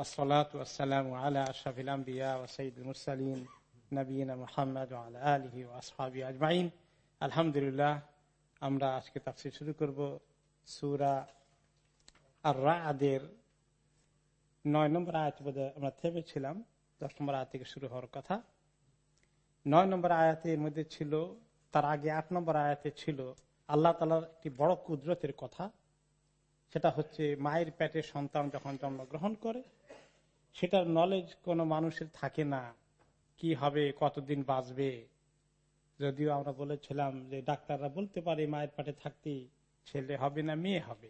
والصلاة والسلام على أشرف الأنبياء وسيد المرسلين نبينا محمد وعلى آله وأصحابه أجمعين الحمد لله আমরা আজকে তাফসির শুরু করব সুরা আর রাদের নয় নম্বর আয়াত বোধহয় আমরা থেমেছিলাম দশ নম্বর আয়াত থেকে শুরু হওয়ার কথা নয় নম্বর আয়াতের মধ্যে ছিল তার আগে আট নম্বর আয়াতে ছিল আল্লাহ তালার একটি বড় কুদরতের কথা সেটা হচ্ছে মায়ের পেটে সন্তান যখন জন্মগ্রহণ করে সেটার নলেজ কোনো মানুষের থাকে না। কি হবে, কতদিন বাঁচবে? যদিও আমরা বলেছিলাম যে ডাক্তাররা বলতে পারে মায়ের পেটে থাকতে ছেলে হবে না, মেয়ে হবে।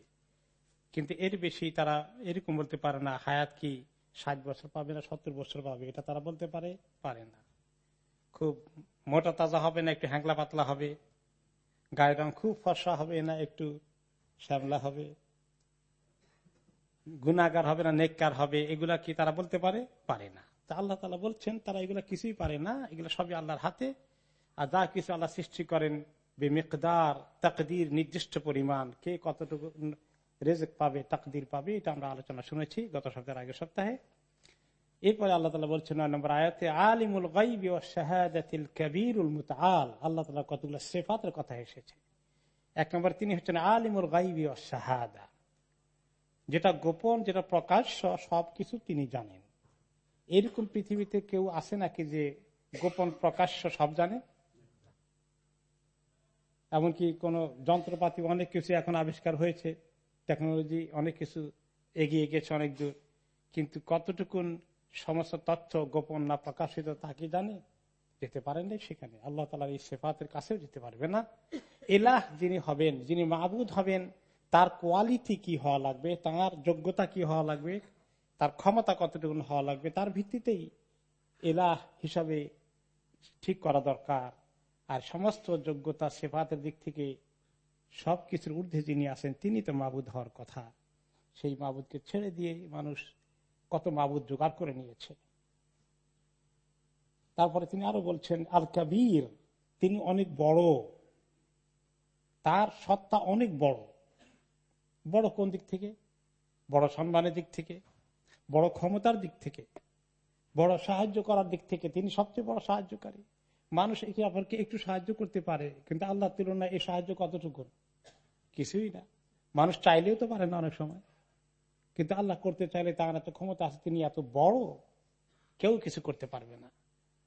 কিন্তু এর বেশি তারা এরকম বলতে পারে না, হায়াত কি ষাট বছর পাবে না, সত্তর বছর পাবে? এটা তারা বলতে পারে পারে না। খুব মোটা তাজা হবে না, একটু হ্যাংলা পাতলা হবে। গায়ের রং খুব ফর্সা হবে না, একটু শ্যামলা হবে। গুণাগার হবে না, নেককার হবে, এগুলা কি তারা বলতে পারে? পারে না। তা আল্লাহ তালা বলছেন, তারা এগুলা কিছুই পারে না, এগুলো সবই আল্লাহর হাতে। আর যা কিছু আল্লাহ সৃষ্টি করেন, বেমেকদার, তাকদির নির্দিষ্ট পরিমাণ, কে কতটুকু রেজেক পাবে, তাকদির পাবে, এটা আমরা আলোচনা শুনেছি গত সপ্তাহের আগের সপ্তাহে। এরপরে আল্লাহ তালা বলছেন, নয় নম্বর আয়াতে, আলিমুল গাইবি ও শাহাদাতিল কবিরুল মুতাল আল্লাহ তালা কতগুলো সেফাতের কথা এসেছে। এক নম্বর তিনি হচ্ছেন, আলিমুল গাইবি ও শাহাদা। যেটা গোপন, যেটা প্রকাশ্য সবকিছু তিনি জানেন। এরকম পৃথিবীতে কেউ আছে নাকি যে গোপন, প্রকাশ্য সব জানে? এমনকি কোন যন্ত্রপাতি অনেক কিছু এখন আবিষ্কার হয়েছে টেকনোলজি অনেক কিছু এগিয়ে গেছে অনেক দূর, কিন্তু কতটুকুন সমস্ত তথ্য গোপন না প্রকাশিত তা কি জানে? যেতে পারেন নাই সেখানে। আল্লাহ তালার এই সেফাতের কাছেও যেতে পারবে না। এলাহ যিনি হবেন, যিনি মাহবুদ হবেন তার কোয়ালিটি কি হওয়া লাগবে, তার যোগ্যতা কি হওয়া লাগবে, তার ক্ষমতা কতটুকু হওয়া লাগবে, তার ভিত্তিতেই এলাহ হিসাবে ঠিক করা দরকার। আর সমস্ত যোগ্যতা, সেফাতের দিক থেকে সবকিছুর ঊর্ধ্বে যিনি আছেন, তিনি তো মাবুদ হওয়ার কথা। সেই মাবুদকে ছেড়ে দিয়ে মানুষ কত মাবুদ জোগাড় করে নিয়েছে। তারপরে তিনি আরও বলছেন, আল কাবির, তিনি অনেক বড়। তার সত্তা অনেক বড়। বড় কোন দিক থেকে? বড় সম্মানের দিক থেকে? বড় ক্ষমতার দিক থেকে? বড় সাহায্য করার দিক থেকে? তিনি সবচেয়ে বড় সাহায্যকারী। মানুষ একে অপরকে একটু সাহায্য করতে পারে, কিন্তু আল্লাহ তুলনায় এই সাহায্য কতটুকু? কিছুই না। মানুষ চাইলেও তো পারে না অনেক সময়। কিন্তু আল্লাহ করতে চাইলে তার এত ক্ষমতা আছে, তিনি এত বড়, কেউ কিছু করতে পারবে না।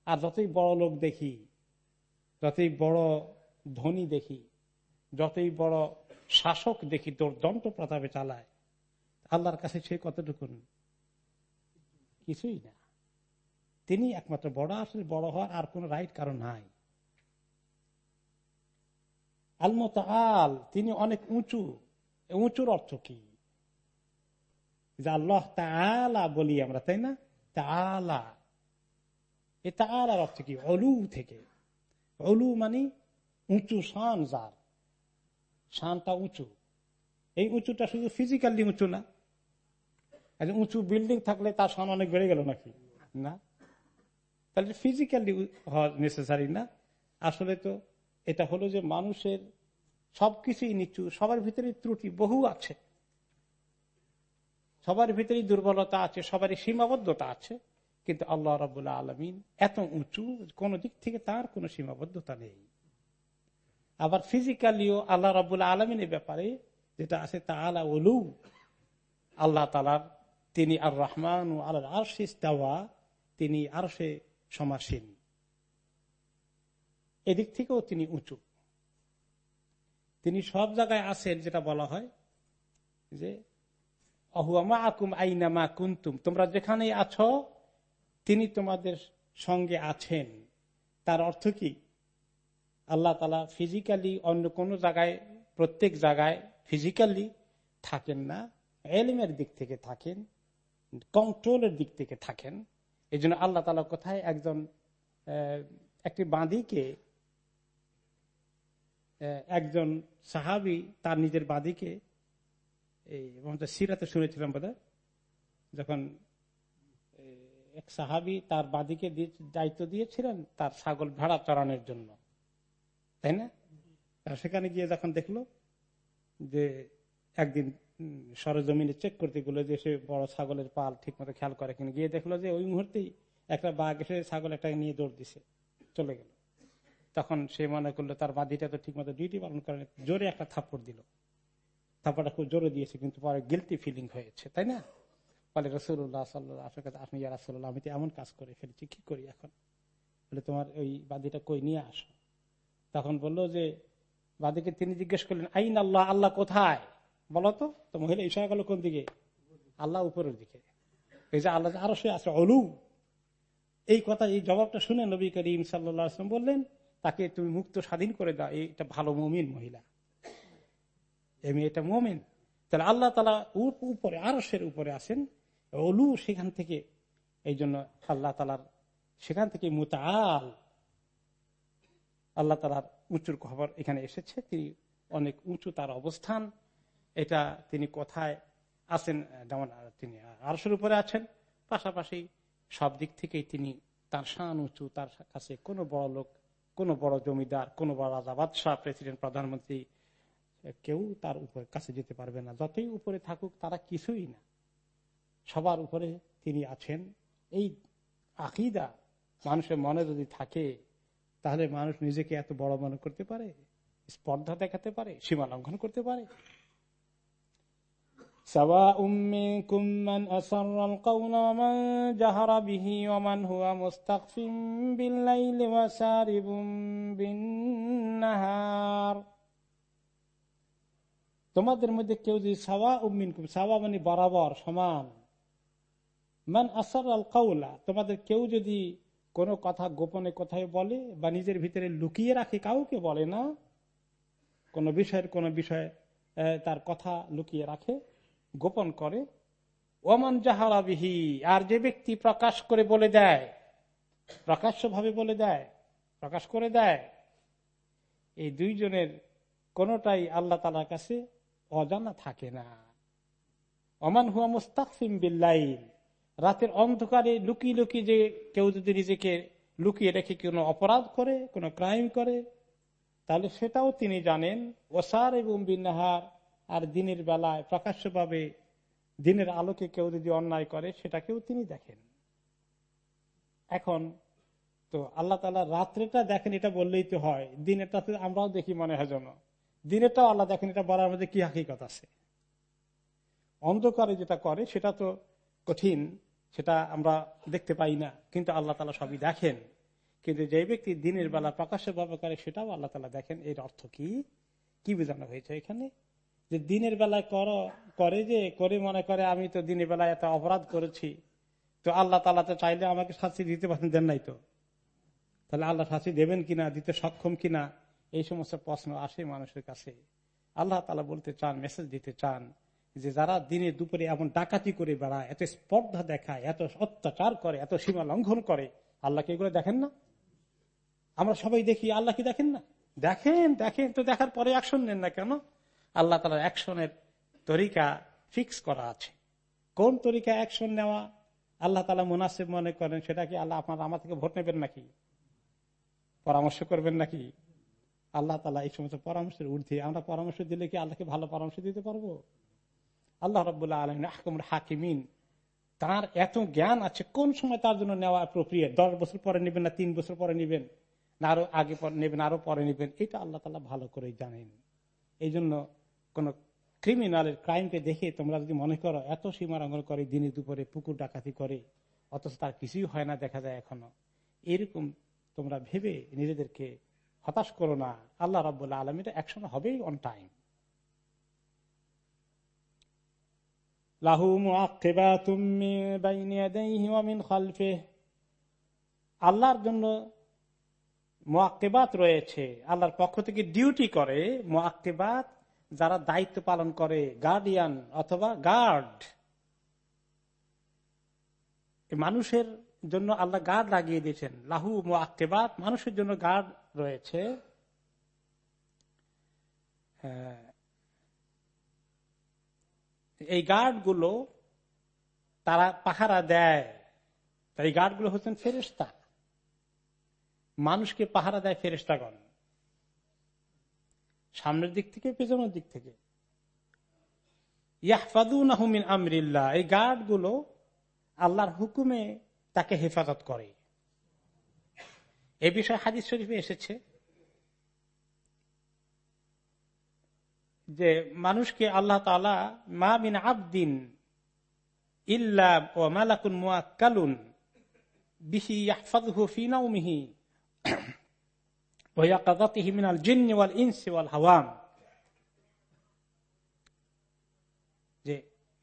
আর যতই বড় লোক দেখি, যতই বড় ধনী দেখি, যতই বড় শাসক দেখি তোর দন্ত প্রতাপে চালায়। আল্লাহর কাছে সে কতটুকু কিছুই না। তিনি একমাত্র বড় আসলে, বড় হওয়ার আর কোন রাইট কারণ নাই। আলমত আল তিনি অনেক উঁচু। উঁচুর অর্থ কি? আল্লাহ তালা বলি আমরা, তাই না? তালা এ তালার অর্থ কি? অলু থেকে। অলু মানে উঁচু শান যার। শানটা উঁচু। এই উঁচুটা শুধু ফিজিক্যালি উঁচু না। উঁচু বিল্ডিং থাকলে তার শান অনেক বেড়ে গেল নাকি? না। তাহলে ফিজিক্যালি হওয়া নেসেসারি না। আসলে তো এটা হলো যে মানুষের সবকিছুই নিচু, সবার ভিতরে ত্রুটি বহু আছে। সবার ভিতরেই দুর্বলতা আছে, সবারই সীমাবদ্ধতা আছে। কিন্তু আল্লাহ রবুল্লাহ আলমিন এত উঁচু, কোন দিক থেকে তার কোনো সীমাবদ্ধতা নেই। আবার ফিজিক্যালিও আল্লাহ রবুল্লাহ আলমিনের ব্যাপারে যেটা আছে তা আলা উলু, আল্লাহ তালার তিনি আর রহমান ও আল্লাহ আরশিস দেওয়া তিনি আর সে সমাসীন। এদিক থেকেও তিনি উঁচু। তিনি সব জায়গায় আছেন যেটা বলা হয় যে অহুয়ামা আকুম আইনামা কুন্তুম? তোমরা যেখানেই আছো, তিনি তোমাদের সঙ্গে আছেন। তার অর্থ কি? আল্লাহ তালা ফিজিক্যালি অন্য কোন জায়গায় প্রত্যেক জায়গায় ফিজিক্যালি থাকেন না এলিমের দিক থেকে থাকেন কন্ট্রোলের দিক থেকে থাকেন। এই জন্য আল্লাহ তালা কোথায় একজন একটি আহ, একজন সাহাবি তার নিজের বাঁদিকে এই সিরাতে শুনেছিলাম বোধ যখন এক সাহাবি তার বাদিকে দায়িত্ব দিয়েছিলেন তার ছাগল ভেড়া চড়ানোর জন্য। তাই না? সেখানে গিয়ে যখন দেখল যে একদিন সরজমিনে চেক করতে গেলো যে সে বড় ছাগলের পাল ঠিক মতো খেয়াল করে কিনা। গিয়ে দেখল যে ওই মুহূর্তেই একটা বাঘ এসে ছাগল একটা নিয়ে দৌড় দিছে, চলে গেল। তখন সে মনে করল তার বাদিটা তো ঠিক মতো ডিউটি পালন করে জোরে একটা থাপ্পড় দিল। থাপ্পড়টা খুব জোরে দিয়েছে, কিন্তু পরে গিলটি ফিলিং হয়েছে, তাই না? বলে রসুল্লাহ সাল্লাহ আপনি ইয়া রাসুল্লাহ আমি তো এমন কাজ করে ফেলেছি, কি করি এখন? বলে, তোমার ওই বাদিটা কই, নিয়ে আসো। তখন বলল যে, বাদিকে তিনি জিজ্ঞেস করলেন, আইন আল্লাহ আল্লাহ কোথায়? বলো তো মহিলা ইশারা গেল কোন দিকে? আল্লাহ উপরের দিকে। এই যে আল্লাহ আরও সে আছে, অলু। এই কথা, এই জবাবটা শুনে নবী করিম সাল্লাম বললেন, তাকে তুমি মুক্ত স্বাধীন করে দাও এটা ভালো মমিন মহিলা। এমনি মেয়েটা মমিন। তাহলে আল্লাহ তালা উপরে আরসের উপরে আছেন। অলু সেখান থেকে, এই জন্য আল্লাহ তালার সেখান থেকে মুতাল আল্লাহ তালার উঁচুর খবর এখানে এসেছে। তিনি অনেক উঁচু তার অবস্থান। এটা তিনি কোথায় আছেন, যেমন তিনি আরসের উপরে আছেন। পাশাপাশি সব দিক থেকেই তিনি তার শান উঁচু, তার কাছে কোনো বড় লোক, কোনো বড় জমিদার, কোনো বড় রাজা বাদশাহ, প্রেসিডেন্ট, প্রধানমন্ত্রী কেউ তার উপরে কাছে যেতে পারবে না। যতই উপরে থাকুক তারা কিছুই না। সবার উপরে তিনি আছেন। এই আকিদা মানুষের মনে যদি থাকে তাহলে মানুষ নিজেকে এত বড় মনে করতে পারে? স্পর্ধা দেখাতে পারে? সীমা লঙ্ঘন করতে পারে? তোমাদের মধ্যে কেউ যদি সাওয়া উম্মিন কুম সাওয়া মানে বরাবর, সমান। মান আসার আল কাউলা তোমাদের কেউ যদি কোনো কথা গোপনে কোথায় বলে বা নিজের ভিতরে লুকিয়ে রাখে কাউকে বলে না, কোন বিষয়ের কোন বিষয়ে তার কথা লুকিয়ে রাখে, গোপন করে। ওমান জাহারাবিহি আর যে ব্যক্তি প্রকাশ করে বলে দেয় প্রকাশ্য ভাবে বলে দেয়, প্রকাশ করে দেয়, এই দুইজনের কোনটাই আল্লাহ তালার কাছে অজানা থাকে না। অমান হুয়া মুস্তাকফিম বিল্লাইল রাতের অন্ধকারে লুকিয়ে লুকিয়ে যে কেউ যদি নিজেকে লুকিয়ে রেখে কোনো অপরাধ করে, কোনো ক্রাইম করে, তাহলে সেটাও তিনি জানেন, ওসার এবং বিনাহার আর দিনের বেলায় প্রকাশ্যভাবে দিনের আলোকে কেউ যদি অন্যায় করে, সেটাকেও তিনি দেখেন। এখন তো আল্লাহ তালা রাত্রেটা দেখেন, এটা বললেই তো হয়। দিনেরটা আমরাও দেখি মনে হয় যেন। দিনেরটাও আল্লাহ দেখেন, এটা বলার মধ্যে কি হাকিকত আছে? অন্ধকারে যেটা করে, সেটা তো কঠিন, সেটা আমরা দেখতে পাই না। কিন্তু আল্লাহ তালা সবই দেখেন। কিন্তু যে ব্যক্তি দিনের বেলা প্রকাশ্য ভাবে করে, সেটাও আল্লাহ তালা দেখেন। এর অর্থ কি? কি বোঝানো হয়েছে এখানে? যে দিনের বেলায় কর, করে যে, করে মনে করে, আমি তো দিনের বেলায় এত অপরাধ করেছি, তো আল্লাহ তালা তো চাইলে আমাকে শাস্তি দিতে পারেন, দেন নাই তো। তাহলে আল্লাহ শাস্তি দেবেন কিনা, দিতে সক্ষম কিনা, এই সমস্ত প্রশ্ন আসে মানুষের কাছে। আল্লাহ তালা বলতে চান মেসেজ দিতে চান। যে যারা দিনে দুপুরে এমন ডাকাতি করে বেড়ায়, এত স্পর্ধা দেখায়, এত অত্যাচার করে, এত সীমা লঙ্ঘন করে আল্লাহকে এগুলো দেখেন না? আমরা সবাই দেখি, আল্লাহ কি দেখেন না? দেখেন দেখেন, তো দেখার পরে অ্যাকশন নেন না কেন? আল্লাহ তালার অ্যাকশনের তরিকা ফিক্স করা আছে। কোন তরিকা অ্যাকশন নেওয়া? আল্লাহ তালা মুনাসিব মনে করেন, সেটা কি আল্লাহ আপনার আমার থেকে ভোট নেবেন নাকি? পরামর্শ করবেন নাকি? আল্লাহ তালা এই সমস্ত পরামর্শের ঊর্ধ্বে, আমরা পরামর্শ দিলে কি আল্লাহকে ভালো পরামর্শ দিতে পারব? আল্লাহ রবাহ আলমিন আহকুমর হাকিমিন, তার এত জ্ঞান আছে, কোন সময় তার জন্য নেওয়া প্রক্রিয়া দশ বছর পরে নেবেন না, তিন বছর পরে নেবেন? না, আরও আগে নেবেন, আরও পরে নেবেন? এটা আল্লাহ তালা ভালো করে জানেন। এই জন্য কোন ক্রিমিনালের ক্রাইমকে দেখে তোমরা যদি মনে করো, এত সীমারঙ্গন করে দিনে দুপুরে পুকুর ডাকাতি করে, অথচ তার কিছুই হয় না দেখা যায় এখনও। এরকম তোমরা ভেবে নিজেদেরকে হতাশ করো না। আল্লাহ রাবুল্লাহ আলমীটা একসময় হবেই অন টাইম লাহু আল্লাহর জন্য মোয়াক্কেবাত রয়েছে, আল্লাহর পক্ষ থেকে ডিউটি করে মোয়াক্কেবাত যারা দায়িত্ব পালন করে গার্ডিয়ান অথবা গার্ড মানুষের জন্য আল্লাহ গার্ড লাগিয়ে দিয়েছেন। লাহু মোয়াক্কেবাত মানুষের জন্য গার্ড রয়েছে। হ্যাঁ। এই গার্ডগুলো তারা পাহারা দেয়। এই গার্ডগুলো হচ্ছেন ফেরেস্তা মানুষকে পাহারা দেয় ফেরেস্তাগণ সামনের দিক থেকে, পেছনের দিক থেকে। ইয়াহফাদুন আহমিন আমরিল্লাহ। এই গার্ডগুলো আল্লাহর হুকুমে তাকে হেফাজত করে। এ বিষয়ে হাদিস শরীফে এসেছে। যে মানুষকে আল্লাহ তালা মা বিন আবদিন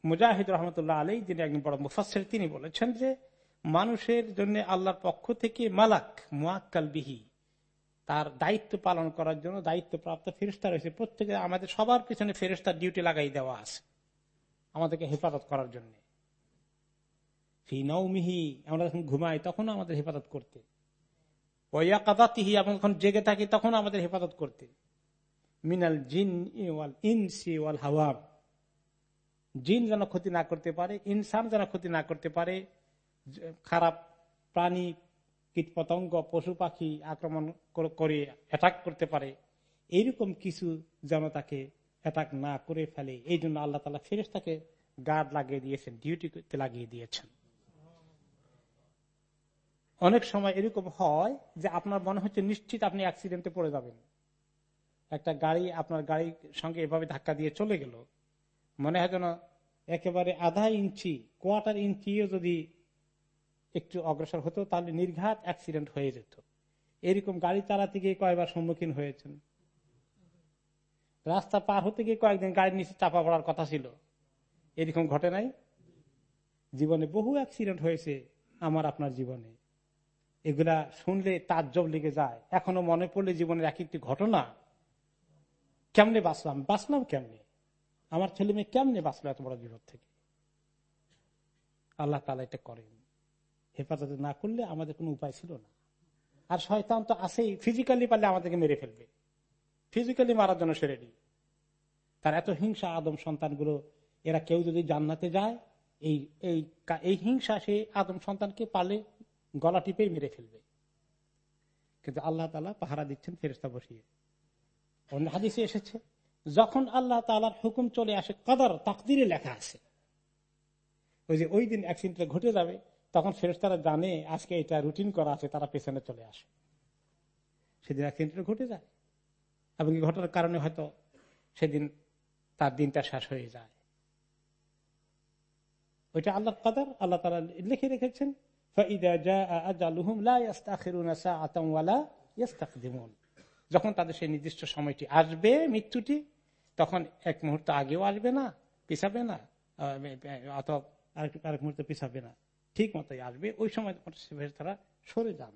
মুজাহিদ রহমতুল্লাহ আলী যিনি একজন বড় মুফাসের তিনি বলেছেন যে মানুষের জন্য আল্লাহর পক্ষ থেকে মালাক মুআক্কাল বিহি। তার দায়িত্ব পালন করার জন্য দায়িত্ব প্রাপ্ত ফেরিস্তা রয়েছে। প্রত্যেকে আমাদের সবার পিছনে ফেরিস্তার ডিউটি লাগাই দেওয়া আছে আমাদেরকে হেফাজত করার জন্য। ফি আমরা যখন ঘুমাই তখন আমাদের হেফাজত করতে। ওয়া কাদাতিহি আমরা যখন জেগে থাকি তখন আমাদের হেফাজত করতে। মিনাল জিন ওয়াল ইনসি ওয়াল হাওয়াব জিন যেন ক্ষতি না করতে পারে, ইনসান যেন ক্ষতি না করতে পারে, খারাপ প্রাণী কীট পতঙ্গ পশু পাখি আক্রমণ করে অ্যাটাক করতে পারে, এইরকম কিছু যেন তাকে অ্যাটাক না করে ফেলে। এই জন্য আল্লাহ তালা ফেরেস তাকে গার্ড লাগিয়ে দিয়েছেন ডিউটি করতে লাগিয়ে দিয়েছেন। অনেক সময় এরকম হয় যে আপনার মনে হচ্ছে নিশ্চিত আপনি অ্যাক্সিডেন্টে পড়ে যাবেন। একটা গাড়ি আপনার গাড়ির সঙ্গে এভাবে ধাক্কা দিয়ে চলে গেল। মনে হয় যেন একেবারে আধা ইঞ্চি কোয়ার্টার ইঞ্চিও যদি একটু অগ্রসর হতো, তাহলে নির্ঘাত অ্যাক্সিডেন্ট হয়ে যেত। এরকম গাড়ি চালাতে গিয়ে কয়েকবার সম্মুখীন হয়েছেন। রাস্তা পার হতে গিয়ে কয়েকদিন গাড়ির নিচে চাপা পড়ার কথা ছিল। এরকম ঘটে নাই? জীবনে বহু অ্যাক্সিডেন্ট হয়েছে আমার আপনার জীবনে। এগুলা শুনলে তাজ্জব লেগে যায়। এখনও মনে পড়লে জীবনের এক একটি ঘটনা। কেমনে বাঁচলাম? বাঁচলাম কেমনে? আমার ছেলে মেয়ে কেমনে বাঁচলো এত বড় বিপদ থেকে? আল্লাহ তালা এটা করেন। হেফাজতে না করলে আমাদের কোনো উপায় ছিল না। আর শয়তান তো আসেই ফিজিক্যালি পারলে আমাদেরকে মেরে ফেলবে। ফিজিক্যালি মারার জন্য সে রেডি তার এত হিংসা আদম সন্তানগুলো, এরা কেউ যদি জান্নাতে যায়, এই এই এই হিংসা সে আদম সন্তানকে পালে গলা টিপেই মেরে ফেলবে। কিন্তু আল্লাহ তালা পাহারা দিচ্ছেন ফেরস্তা বসিয়ে। অন্য হাদিসে এসেছে, যখন আল্লাহ তালার হুকুম চলে আসে, কদর, তাকদিরে লেখা আছে। ওই যে ওই দিন অ্যাক্সিডেন্টটা ঘটে যাবে তখন ফেরস্তারা জানে আজকে এটা রুটিন করা আছে, তারা পেছনে চলে আসে। সেদিন অ্যাক্সিডেন্টটা ঘটে যায়। এবং এই ঘটনার কারণে হয়তো সেদিন তার দিনটা শেষ হয়ে যায়। ওইটা আল্লাহ কাদার, আল্লাহ তারা লিখে রেখেছেন যখন তাদের সেই নির্দিষ্ট সময়টি আসবে, মৃত্যুটি, তখন এক মুহূর্ত আগেও আসবে না, পিছাবে না অথবা আরেক মুহূর্তে পিছাবে না। ঠিক মতোই আসবে, ওই সময় তারা সরে যান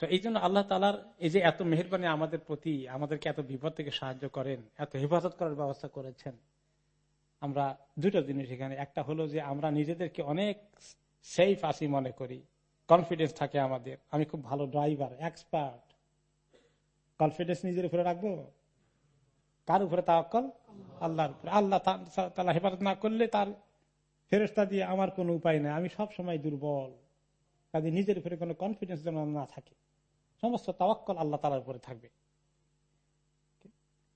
তো এই জন্য আল্লাহ তালার এই যে এত মেহরবানি আমাদের প্রতি, আমাদেরকে এত বিপদ থেকে সাহায্য করেন, এত হেফাজত করার ব্যবস্থা করেছেন, আমরা দুটো জিনিস এখানে। একটা হলো যে আমরা নিজেদেরকে অনেক সেফ আসি মনে করি কনফিডেন্স থাকে আমাদের। আমি খুব ভালো ড্রাইভার এক্সপার্ট কনফিডেন্স নিজের উপরে রাখব? কার উপরে তাওয়াক্কল? আল্লাহর উপরে। আল্লাহ তালা হেফাজত না করলে তার ফেরস্তা দিয়ে আমার কোনো উপায় নেই, আমি সব সময় দুর্বল। কাজে নিজের উপরে কোনো কনফিডেন্স যেন না থাকে। সমস্ত তাওয়াক্কল আল্লাহ তালার উপরে থাকবে।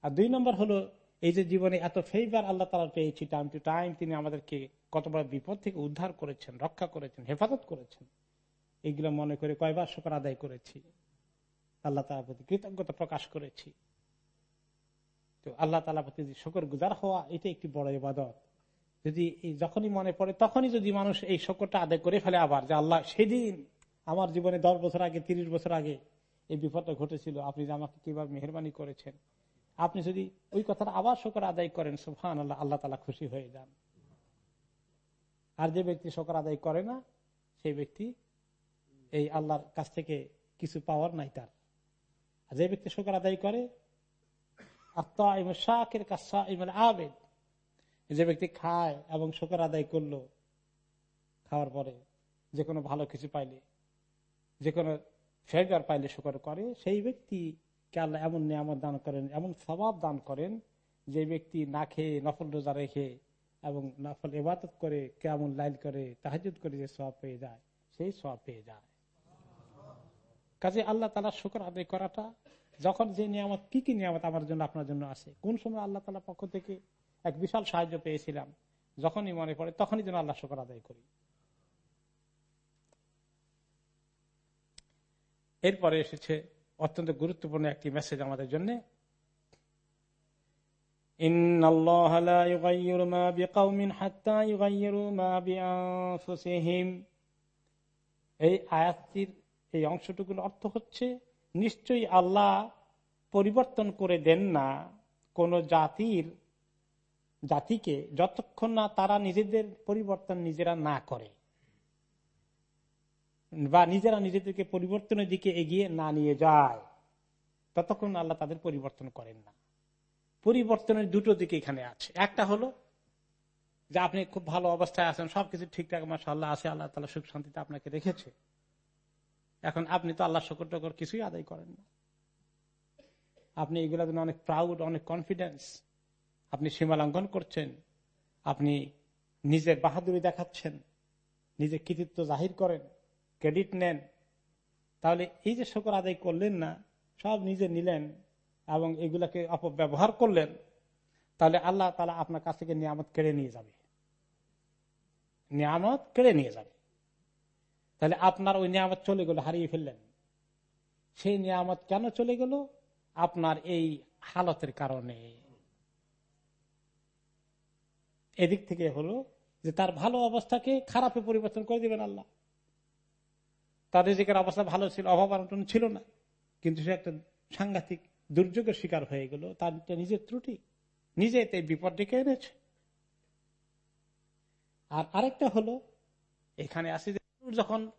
আর দুই নম্বর হলো, এই যে জীবনে এত ফেইবার আল্লাহ তালা পেয়েছি টাইম টু টাইম তিনি আমাদেরকে কত বড় বিপদ থেকে উদ্ধার করেছেন, রক্ষা করেছেন, হেফাজত করেছেন। এইগুলো মনে করে কয়বার শকর আদায় করেছি। আল্লাহ তালার প্রতি কৃতজ্ঞতা প্রকাশ করেছি। তো আল্লাহ তালা প্রতি শকর গুজার হওয়া এটা একটি বড় ইবাদত। যদি যখনই মনে পড়ে, তখনই যদি মানুষ এই শকরটা আদায় করে ফেলে আবার, যে আল্লাহ, সেদিন আমার জীবনে দশ বছর আগে, তিরিশ বছর আগে এই বিপদটা ঘটেছিল। আপনি যে আমাকে কীভাবে মেহরবানি করেছেন। আপনি যদি ওই কথাটা আবার শকর আদায় করেন সুফান আল্লাহ আল্লাহ তালা খুশি হয়ে যান। আর যে ব্যক্তি শকর আদায় করে না সেই ব্যক্তি এই আল্লাহর কাছ থেকে কিছু পাওয়ার নাই তার। যে ব্যক্তি শকর আদায় করে শাকের কাছে আবেদ যে ব্যক্তি খায় এবং শকর আদায় করল খাওয়ার পরে, যে কোনো ভালো কিছু পাইলে, যে কোনো ফেভার পাইলে শুকর করে, সেই ব্যক্তিকে আল্লাহ এমন নিয়ামত দান করেন, এমন স্বভাব দান করেন যে ব্যক্তি না খেয়ে নফল রোজা রেখে এবং নফল এবাদত করে কেমন লাইল করে তাহাজুদ করে যে সব পেয়ে যায়, সেই সব পেয়ে যায়। কাজে আল্লাহ তালা শুকর আদায় করাটা, যখন যে নিয়ামত, কি কি নিয়ামত আমার জন্য, আপনার জন্য আছে কোন সময় আল্লাহ তালা পক্ষ থেকে এক বিশাল সাহায্য পেয়েছিলাম। যখনই মনে পড়ে, তখনই যেন আল্লাহ শুকর আদায় করি। এরপরে এসেছে অত্যন্ত গুরুত্বপূর্ণ একটি মেসেজ আমাদের জন্য। এই এই অংশটুকুর অর্থ হচ্ছে, নিশ্চয়ই আল্লাহ পরিবর্তন করে দেন না কোন জাতির জাতিকে যতক্ষণ না তারা নিজেদের পরিবর্তন নিজেরা না করে, বা নিজেরা নিজেদেরকে পরিবর্তনের দিকে এগিয়ে না নিয়ে যায়, ততক্ষণ আল্লাহ তাদের পরিবর্তন করেন না। পরিবর্তনের দুটো দিকে এখানে আছে। একটা হলো যে আপনি খুব ভালো অবস্থায় আছেন, সবকিছু ঠিকঠাক মাসা আল্লাহ আছে আল্লাহ তালা সুখ শান্তিতে আপনাকে রেখেছে। এখন আপনি তো আল্লাহ শকর টকর কিছুই আদায় করেন না। আপনি এগুলো অনেক প্রাউড অনেক কনফিডেন্স আপনি সীমালঙ্ঘন করছেন, আপনি নিজের বাহাদুরি দেখাচ্ছেন, নিজের কৃতিত্ব জাহির করেন, ক্রেডিট নেন, তাহলে এই যে শকর আদায় করলেন না, সব নিজে নিলেন এবং এগুলাকে অপব্যবহার করলেন, তাহলে আল্লাহ তালা আপনার কাছ থেকে নিয়ামত কেড়ে নিয়ে যাবে। নিয়ামত কেড়ে নিয়ে যাবে। তাহলে আপনার ওই নিয়ামত চলে গেল, হারিয়ে ফেললেন। সেই নিয়ামত কেন চলে গেল? আপনার এই হালতের কারণে। এদিক থেকে হলো যে তার ভালো অবস্থাকে খারাপে পরিবর্তন করে দিবেন আল্লাহ। তার রিজিকের অবস্থা ভালো ছিল অভাব অনটন ছিল না। কিন্তু সে একটা সাংঘাতিক দুর্যোগের শিকার হয়ে গেল, তার নিজের ত্রুটি। নিজে এই বিপদ ডেকে এনেছে। আর আরেকটা হলো, এখানে আসি যখন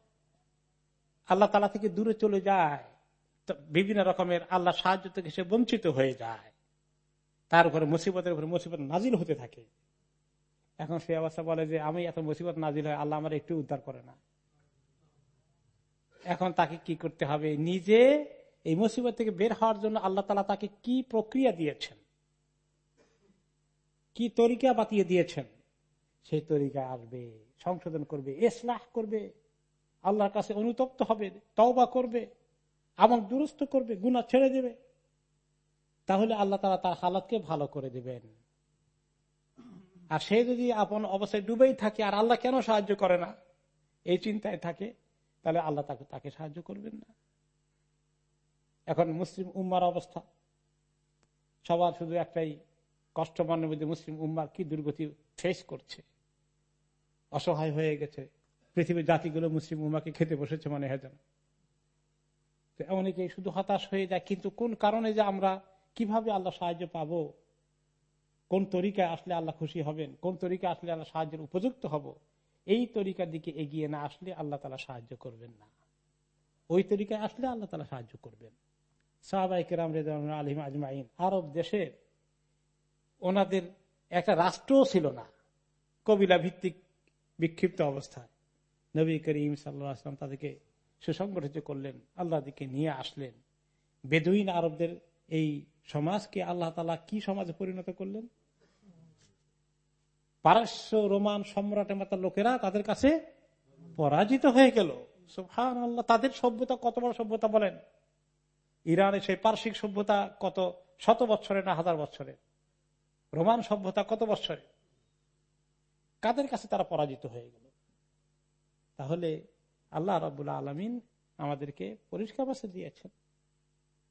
আল্লাহ তালা থেকে দূরে চলে যায় বিভিন্ন রকমের আল্লাহ সাহায্য থেকে সে বঞ্চিত হয়ে যায়। তার উপরে মুসিবতের উপরে মুসিবত নাজিল হতে থাকে। এখন সে অবস্থা বলে যে, আমি এত মুসিবত নাজিল হয়, আল্লাহ আমার একটু উদ্ধার করে না। এখন তাকে কি করতে হবে? নিজে এই মুসিবত থেকে বের হওয়ার জন্য আল্লাহ তালা তাকে কি প্রক্রিয়া দিয়েছেন? কি তরিকা বাতিয়ে দিয়েছেন? সেই তরিকা আসবে, সংশোধন করবে এসলাহ করবে, আল্লাহর কাছে অনুতপ্ত হবে, তওবা করবে আমল দুরস্ত করবে গুণা ছেড়ে দেবে। তাহলে আল্লাহ তালা তার হালাতকে ভালো করে দেবেন। আর সে যদি আপন অবস্থায় ডুবেই থাকে, আর আল্লাহ কেন সাহায্য করে না? এই চিন্তায় থাকে, তাহলে আল্লাহ তাকে তাকে সাহায্য করবেন না। এখন মুসলিম উম্মার অবস্থা। সবার শুধু একটাই কষ্ট মনের মধ্যে মুসলিম উম্মার কি দুর্গতি ফেস করছে? অসহায় হয়ে গেছে। পৃথিবীর জাতিগুলো মুসলিম উম্মাকে খেতে বসেছে মনে হয় যেন। অনেকে শুধু হতাশ হয়ে যায়, কিন্তু কোন কারণে যে আমরা কীভাবে আল্লাহ সাহায্য পাব? কোন তরিকায় আসলে আল্লাহ খুশি হবেন? কোন তরিকা আসলে আল্লাহ সাহায্যের উপযুক্ত হব? এই তরিকার দিকে এগিয়ে না আসলে আল্লাহ তালা সাহায্য করবেন না। ওই তরিকায় আসলে আল্লাহ তালা সাহায্য করবেন। সাহাবাইকেরাম রেজান আলিম আজমাইন আরব দেশের ওনাদের একটা রাষ্ট্রও ছিল না, কবিলা ভিত্তিক বিক্ষিপ্ত অবস্থায়। নবী করিম সাল্লাম তাদেরকে সুসংগঠিত করলেন, আল্লাহ দিকে নিয়ে আসলেন। বেদুইন আরবদের এই সমাজকে আল্লাহ তালা কি সমাজে পরিণত করলেন? পারস্য রোমান সম্রাটের মাতার লোকেরা তাদের কাছে পরাজিত হয়ে গেল। সুফান আল্লাহ তাদের সভ্যতা কত বড় সভ্যতা বলেন? ইরানের সেই পার্শ্বিক সভ্যতা কত শত বছরে না হাজার বছরে? রোমান সভ্যতা কত বছরে? কাদের কাছে তারা পরাজিত হয়ে গেল? তাহলে আল্লাহ রবুল্লা আলমিন আমাদেরকে পরিষ্কার বাসে দিয়েছেন।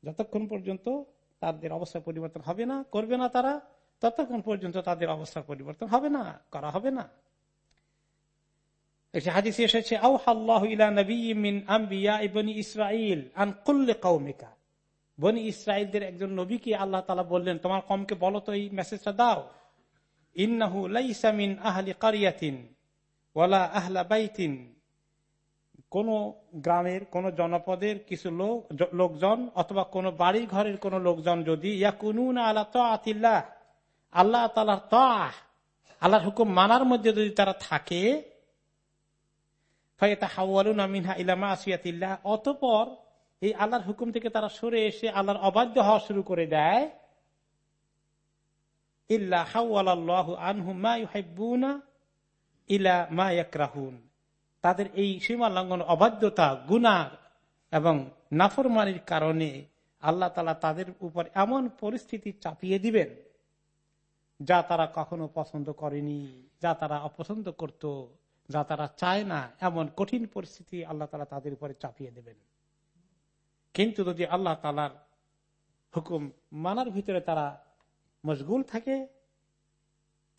যতক্ষণ পর্যন্ত তাদের অবস্থা পরিবর্তন হবে না, করবে না তারা ততক্ষণ পর্যন্ত তাদের অবস্থা পরিবর্তন হবে না, করা হবে না। বনি একজন নবীকে আল্লাহ তালা বললেন, তোমার কমকে বলো তো এই মেসেজটা দাও। কারিয়াতিন ওয়ালা আহলা বাইতিন। কোন গ্রামের, কোন জনপদের কিছু লোক, লোকজন অথবা কোন বাড়ি ঘরের কোন লোকজন যদি ইয়া ইয়াকুনুন আল্লাহ আতিল্লাহ আল্লাহ তালার তাহ, আল্লাহর হুকুম মানার মধ্যে যদি তারা থাকে অতপর এই আল্লাহর হুকুম থেকে তারা সরে এসে আল্লাহর অবাধ্য হওয়া শুরু করে দেয়। তাদের এই সীমা লঙ্ঘন, অবাধ্যতা, গুনাহ এবং নাফরমানির কারণে আল্লাহ তালা তাদের উপর এমন পরিস্থিতি চাপিয়ে দিবেন যা তারা কখনো পছন্দ করেনি, যা তারা অপছন্দ করত, যা তারা চায় না, এমন কঠিন পরিস্থিতি আল্লাহ তালা তাদের উপরে চাপিয়ে দেবেন। কিন্তু যদি আল্লাহ তালার হুকুম মানার ভিতরে তারা মশগুল থাকে,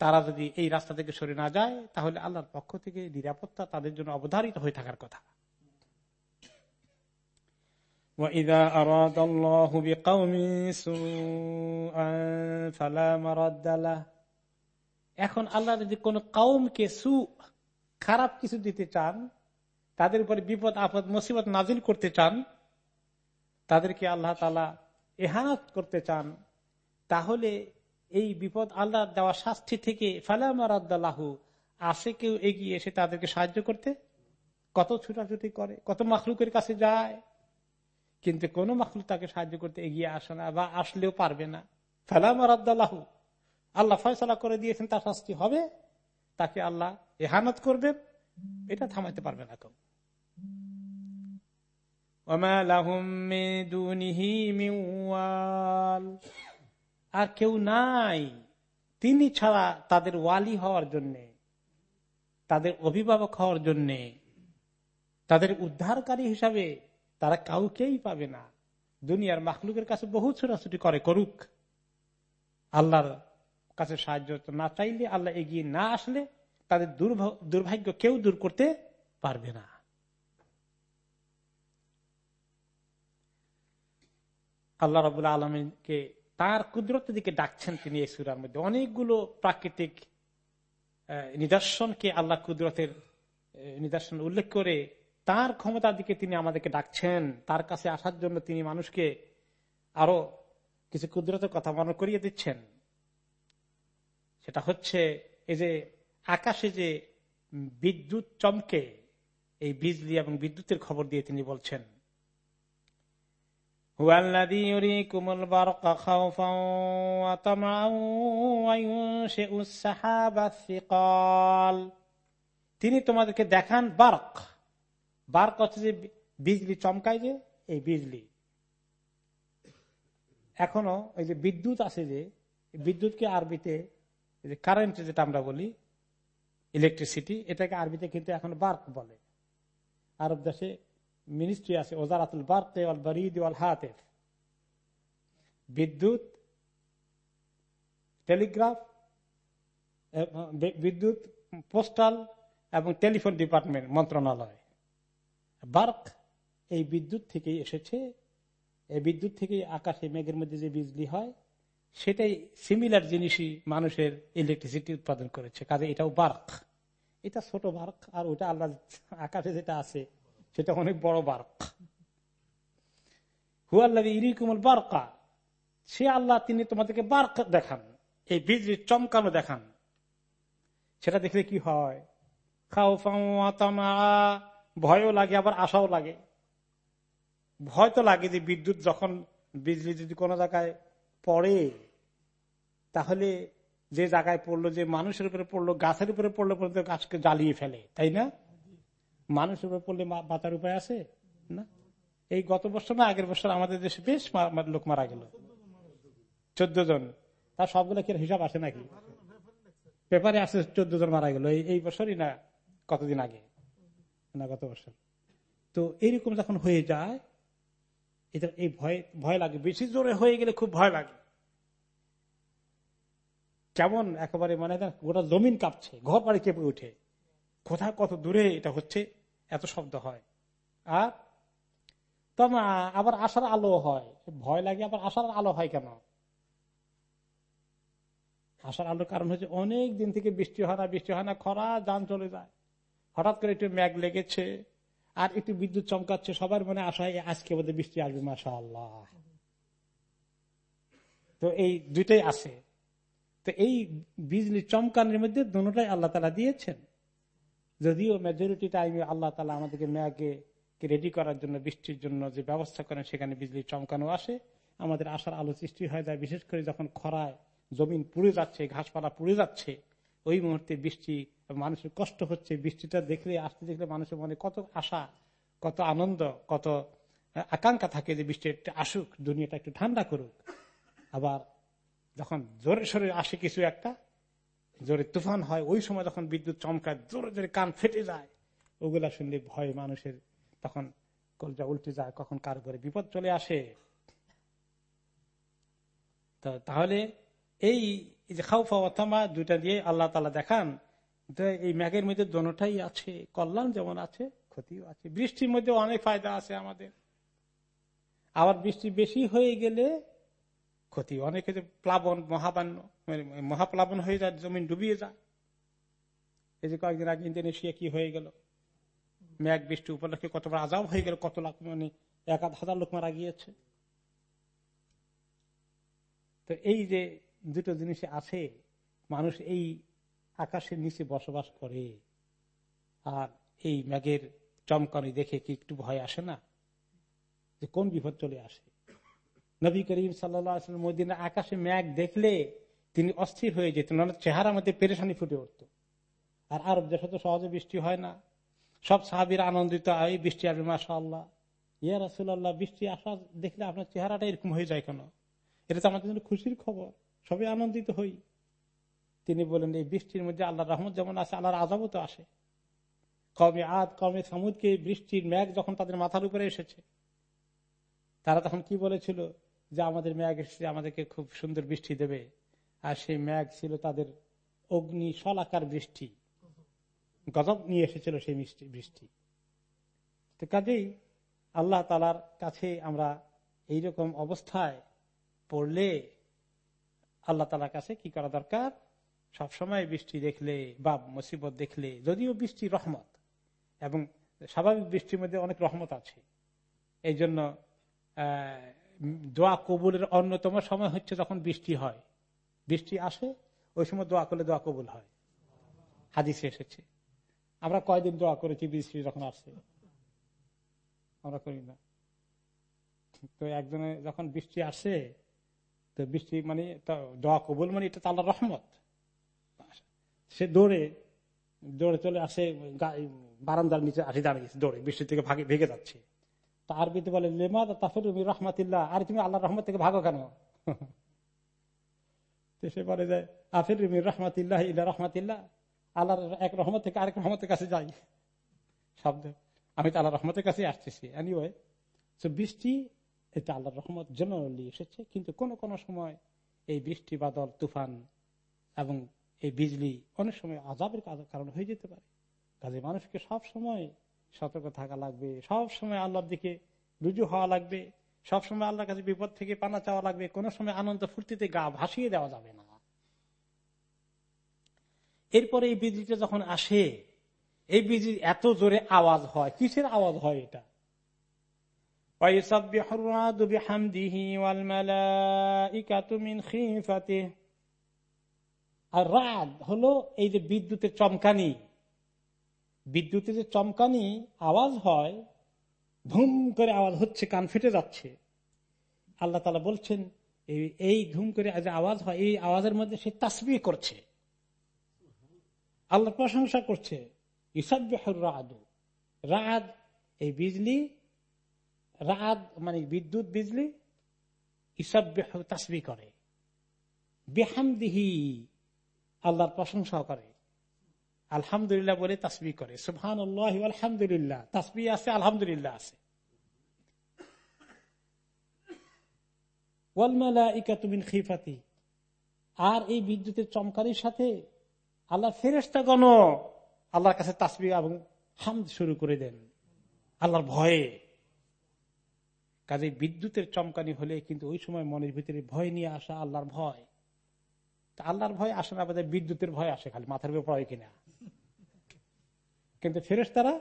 তারা যদি এই রাস্তা থেকে সরে না যায়, তাহলে আল্লাহর পক্ষ থেকে নিরাপত্তা তাদের জন্য অবধারিত হয়ে থাকার কথা। وإذا أراد الله بقوم سوءا فلا مرد له এখন আল্লাহ যদি কোন কাউমকে সু খারাপ কিছু দিতে চান তাদের উপরে বিপদ আপদ মুসিবত নাজিল করতে চান তাদেরকে আল্লাহ তালা এহানাত করতে চান তাহলে এই বিপদ আল্লাহ দেওয়া শাস্তি থেকে ফালামারাদ্দালাহু আসে কেউ এগিয়ে এসে তাদেরকে সাহায্য করতে কত ছুটাছুটি করে কত মাখলুকের কাছে যায় কিন্তু কোন মাখলুক তাকে সাহায্য করতে এগিয়ে আসে না বা আসলেও পারবে না। ফালামারাদ্দালাহু আল্লাহ ফয়সলা করে দিয়েছেন, তার শাস্তি হবে। তাকে আল্লাহ এহানত করবেন এটা থামাইতে পারবে না কেউ। আর কেউ নাই। তিনি ছাড়া তাদের ওয়ালি হওয়ার জন্য, তাদের অভিভাবক হওয়ার জন্য, তাদের উদ্ধারকারী হিসাবে তারা কাউকেই পাবে না। দুনিয়ার মাখলুকের কাছে বহু ছোটাছুটি করে, করুক। আল্লাহর কাছে সাহায্য না চাইলে আল্লাহ এগিয়ে না আসলে তাদের দুর্ভাগ্য কেউ দূর করতে পারবে না। আল্লাহ রবুল্লা আলমীকে তার কুদরতের দিকে ডাকছেন তিনি এই সুরার মধ্যে। অনেকগুলো প্রাকৃতিক নিদর্শনকে আল্লাহ কুদরতের নিদর্শন উল্লেখ করে তার ক্ষমতার দিকে তিনি আমাদেরকে ডাকছেন, তার কাছে আসার জন্য তিনি মানুষকে আরও কিছু কুদরতের কথা মনে করিয়ে দিচ্ছেন। সেটা হচ্ছে এই যে আকাশে যে বিদ্যুৎ চমকে, এই বিজলি এবং বিদ্যুতের খবর দিয়ে তিনি বলছেন তিনি তোমাদেরকে দেখান বারক। বারক হচ্ছে যে বিজলি চমকায় যে, এই বিজলি। এখনও ওই যে বিদ্যুৎ আছে যে বিদ্যুৎকে আরবিতে কারেন্ট যেটা আমরা বলি ইলেকট্রিসিটি এটাকে আরবিতে কিন্তু এখন বার্ক বলে। আরব দেশে মিনিস্ট্রি আছে, ওজারাতুল বার্ক বারিদ হাতেফ। বিদ্যুৎ টেলিগ্রাফ বিদ্যুৎ পোস্টাল এবং টেলিফোন ডিপার্টমেন্ট মন্ত্রণালয়। বার্ক এই বিদ্যুৎ থেকেই এসেছে। এই বিদ্যুৎ থেকে আকাশে মেঘের মধ্যে যে বিজলি হয়, সেটাই সিমিলার জিনিসই মানুষের ইলেকট্রিসিটি উৎপাদন করেছে। কাজে এটাও বার্ক। এটা ছোট বার্ক আর ওটা আল্লাহ আকাশে যেটা আছে, সেটা অনেক বড় বার্ক। হুয়াল্লাহ ইরিকুমল বার্কা। সে আল্লাহ, তিনি তোমাদেরকে বার্ক দেখান। এই বিজলি চমকানো দেখান। সেটা দেখলে কি হয়? খাও ভয়ও লাগে, আবার আশাও লাগে। ভয় তো লাগে যে বিদ্যুৎ যখন বিজলি যদি কোনো জায়গায় পড়ে, তাহলে যে জায়গায় পড়ল, যে মানুষের উপরে পড়ল, গাছের উপরে পড়ল পর্যন্ত গাছকে জ্বালিয়ে ফেলে, তাই না? মানুষের উপরে পড়লে বাঁচার উপায় আছে? না। এই গত বছর না, আগের বছর আমাদের দেশে বেশ লোক মারা গেল। চোদ্দ জন। তার সবগুলো কি হিসাব আছে নাকি? পেপারে আছে চোদ্দ জন মারা গেল। এই বছরই না, কতদিন আগে? না গত বছর। তো এইরকম যখন হয়ে যায়, এটা এই ভয় ভয় লাগে। বেশি জোরে হয়ে গেলে খুব ভয় লাগে। কেমন একেবারে মানে গোটা জমিন কাঁপছে, ঘর বাড়ি কেঁপে উঠে কোথায় কত দূরে এটা হচ্ছে, এত শব্দ হয়। আর তবে আবার আসার আলো হয়। ভয় লাগে, আবার আসার আলো হয় কেন? আসার আলোর কারণ হচ্ছে অনেক দিন থেকে বৃষ্টি হয় না, বৃষ্টি হয় না, খরা, যান চলে যায়। হঠাৎ করে একটু ম্যাগ লেগেছে, আর একটু বিদ্যুৎ চমকাচ্ছে, সবার মনে আশা আজকে বোধহয় বৃষ্টি আসবে মাসা তো এই দুইটাই আছে। তো এই বিজলি চমকানের মধ্যে দুটাই আল্লাহ তালা দিয়েছেন। যদিও মেজরিটি টাইমে আল্লাহ তালা আমাদেরকে মেয়াকে রেডি করার জন্য, বৃষ্টির জন্য যে ব্যবস্থা করেন, সেখানে বিজলি চমকানো আসে। আমাদের আশার আলো সৃষ্টি হয়ে যায়, বিশেষ করে যখন খরায় জমিন পুড়ে যাচ্ছে, ঘাসপালা পুড়ে যাচ্ছে ওই মুহূর্তে বৃষ্টি, মানুষের কষ্ট হচ্ছে, বৃষ্টিটা দেখলে, আসতে দেখলে মানুষের মনে কত আশা, কত আনন্দ, কত আকাঙ্ক্ষা থাকে যে বৃষ্টি একটু আসুক, দুনিয়াটা একটু ঠান্ডা করুক। আবার যখন জোরে সরে আসে কিছু একটা, জোরে তুফান হয়, ওই সময় যখন বিদ্যুৎ চমকায়, জোরে জোরে কান ফেটে যায়, ওগুলা শুনলে ভয় মানুষের তখন কলজা উল্টে যায়, কখন কার ঘরে বিপদ চলে আসে। তাহলে এই যে খাউফা অথামা দুইটা দিয়ে আল্লাহ তালা দেখান এই ম্যাগের মধ্যে দোনোটাই আছে, কল্যাণ যেমন আছে, ক্ষতিও আছে। বৃষ্টির মধ্যে অনেক ফায়দা আছে আমাদের। আবার বৃষ্টি বেশি হয়ে গেলে ক্ষতি, অনেকে প্লাবন মহাবান্য মহাপ্লাবন হয়ে যায়, জমিন ডুবিয়ে যায়। এই যে কয়েকদিন আগে ইন্দোনেশিয়া কি হয়ে গেল? মেঘ বৃষ্টি উপলক্ষে কতবার আজাব হয়ে গেল, কত লাখ মানে এক হাজার লোক মারা গিয়েছে। তো এই যে দুটো জিনিস আছে। মানুষ এই আকাশের নিচে বসবাস করে। আর এই মেঘের চমকানি দেখে কি একটু ভয় আসে না? যে কোন বিপদ চলে আসে? নবী করিম সাল্লাম আকাশে মেঘ দেখলে তিনি অস্থির হয়ে যেতেন চেহারার মধ্যে পেরেশানি ফুটে উঠত। আর আরব দেশে তো সহজে বৃষ্টি হয় না। সব সাহাবির আনন্দিত এই বৃষ্টি আসবে মাসা আল্লাহ ইয়া রাসুল্লাহ বৃষ্টি আসা দেখলে আপনার চেহারাটা এরকম হয়ে যায় কেন? এটা তো আমাদের জন্য খুশির খবর। সবাই আনন্দিত হই। তিনি বলেন, এই বৃষ্টির মধ্যে আল্লাহ রহমত যেমন আসে আল্লাহর আজাবও তো আসে। কমে আদ কমে সামুদকে বৃষ্টির ম্যাঘ যখন তাদের মাথার উপরে এসেছে, তারা তখন কি বলেছিল? যে আমাদের ম্যাঘ এসেছে, আমাদেরকে খুব সুন্দর বৃষ্টি দেবে। আর সেই ম্যাঘ ছিল তাদের অগ্নি সলাকার বৃষ্টি। গজব নিয়ে এসেছিল সেই মিষ্টি, বৃষ্টি। তো কাজেই আল্লাহ তালার কাছে আমরা এইরকম অবস্থায় পড়লে আল্লাহ তালার কাছে কি করা দরকার? সবসময় বৃষ্টি দেখলে বা মুসিবত দেখলে, যদিও বৃষ্টি রহমত, এবং স্বাভাবিক বৃষ্টির মধ্যে অনেক রহমত আছে। এই জন্য দোয়া কবুলের অন্যতম সময় হচ্ছে যখন বৃষ্টি হয়। বৃষ্টি আসে, ওই সময় দোয়া করলে দোয়া কবুল হয়। হাদিসে এসেছে। আমরা কয়দিন দোয়া করেছি বৃষ্টি যখন আসে? আমরা করি না। তো একজনে যখন বৃষ্টি আসে তো বৃষ্টি মানে দোয়া কবুল মানে এটা তাল্লা রহমত। সে দৌড়ে দৌড়ে চলে আসে বারান্দার নিচে আসি দাঁড়িয়েছে দৌড়ে বৃষ্টি থেকে ভাগে, ভেগে যাচ্ছে। তা আরবিতে বলে, লেমা তাফের রহমাতিল্লাহ আর তুমি আল্লাহ রহমত থেকে ভাগো কেন? সে বলে যে আফির রহমাতিল্লাহ ইল্লা রহমাতিল্লাহ আল্লাহর এক রহমত থেকে আরেক রহমতের কাছে যাই শব্দ। আমি তো আল্লাহ রহমতের কাছে আসতেছি এনিওয়ে তো বৃষ্টি এটা আল্লাহর রহমত জেনারেলি এসেছে। কিন্তু কোন কোন সময় এই বৃষ্টি, বাদল, তুফান এবং এই বিজলি অনেক সময় আজাবের কারণ হয়ে যেতে পারে। কাজে মানুষকে সব সময় সতর্ক থাকা লাগবে, সব সময় আল্লাহর দিকে রুজু হওয়া লাগবে, সব সময় আল্লাহর কাছে বিপদ থেকে পানা চাওয়া লাগবে, কোন সময় আনন্দ ফুর্তিতে গা ভাসিয়ে দেওয়া যাবে না। এরপরে এই বিজলিটা যখন আসে, এই বিজলি এত জোরে আওয়াজ হয়, কিসের আওয়াজ হয় এটা? আর রাগ হলো এই যে বিদ্যুতের চমকানি। বিদ্যুতের যে চমকানি আওয়াজ হয়, ধুম করে আওয়াজ হচ্ছে, কান ফেটে যাচ্ছে। আল্লাহ তালা বলছেন, এই ধুম করে যে আওয়াজ হয়, এই আওয়াজের মধ্যে সে তাসবি করছে। আল্লাহ প্রশংসা করছে রাদ। রাদ, এই বিজলি রাদ মানে বিদ্যুৎ বিজলি ইসব তাসবি করে। বেহামদিহি আল্লাহর প্রশংসা করে। আলহামদুলিল্লাহ বলে তাসবি করে। সুহান আলহামদুলিল্লাহ তাসবি আছে, আলহামদুলিল্লাহ আছে। আর এই বিদ্যুতের চমকারির সাথে আল্লাহ ফেরেস্তাগণ আল্লাহর কাছে তাসবি এবং হামদ শুরু করে দেন। আল্লাহর ভয়ে। কাজে বিদ্যুতের চমকানি হলে কিন্তু ওই সময় মনের ভিতরে ভয় নিয়ে আসা আল্লাহর ভয়। আল্লাহর ভয় আসে না আমাদের বিদ্যুতের ভয় আসে খালি, মাথার উপর পড়ে কিনা। কিন্তু ফেরেস তারা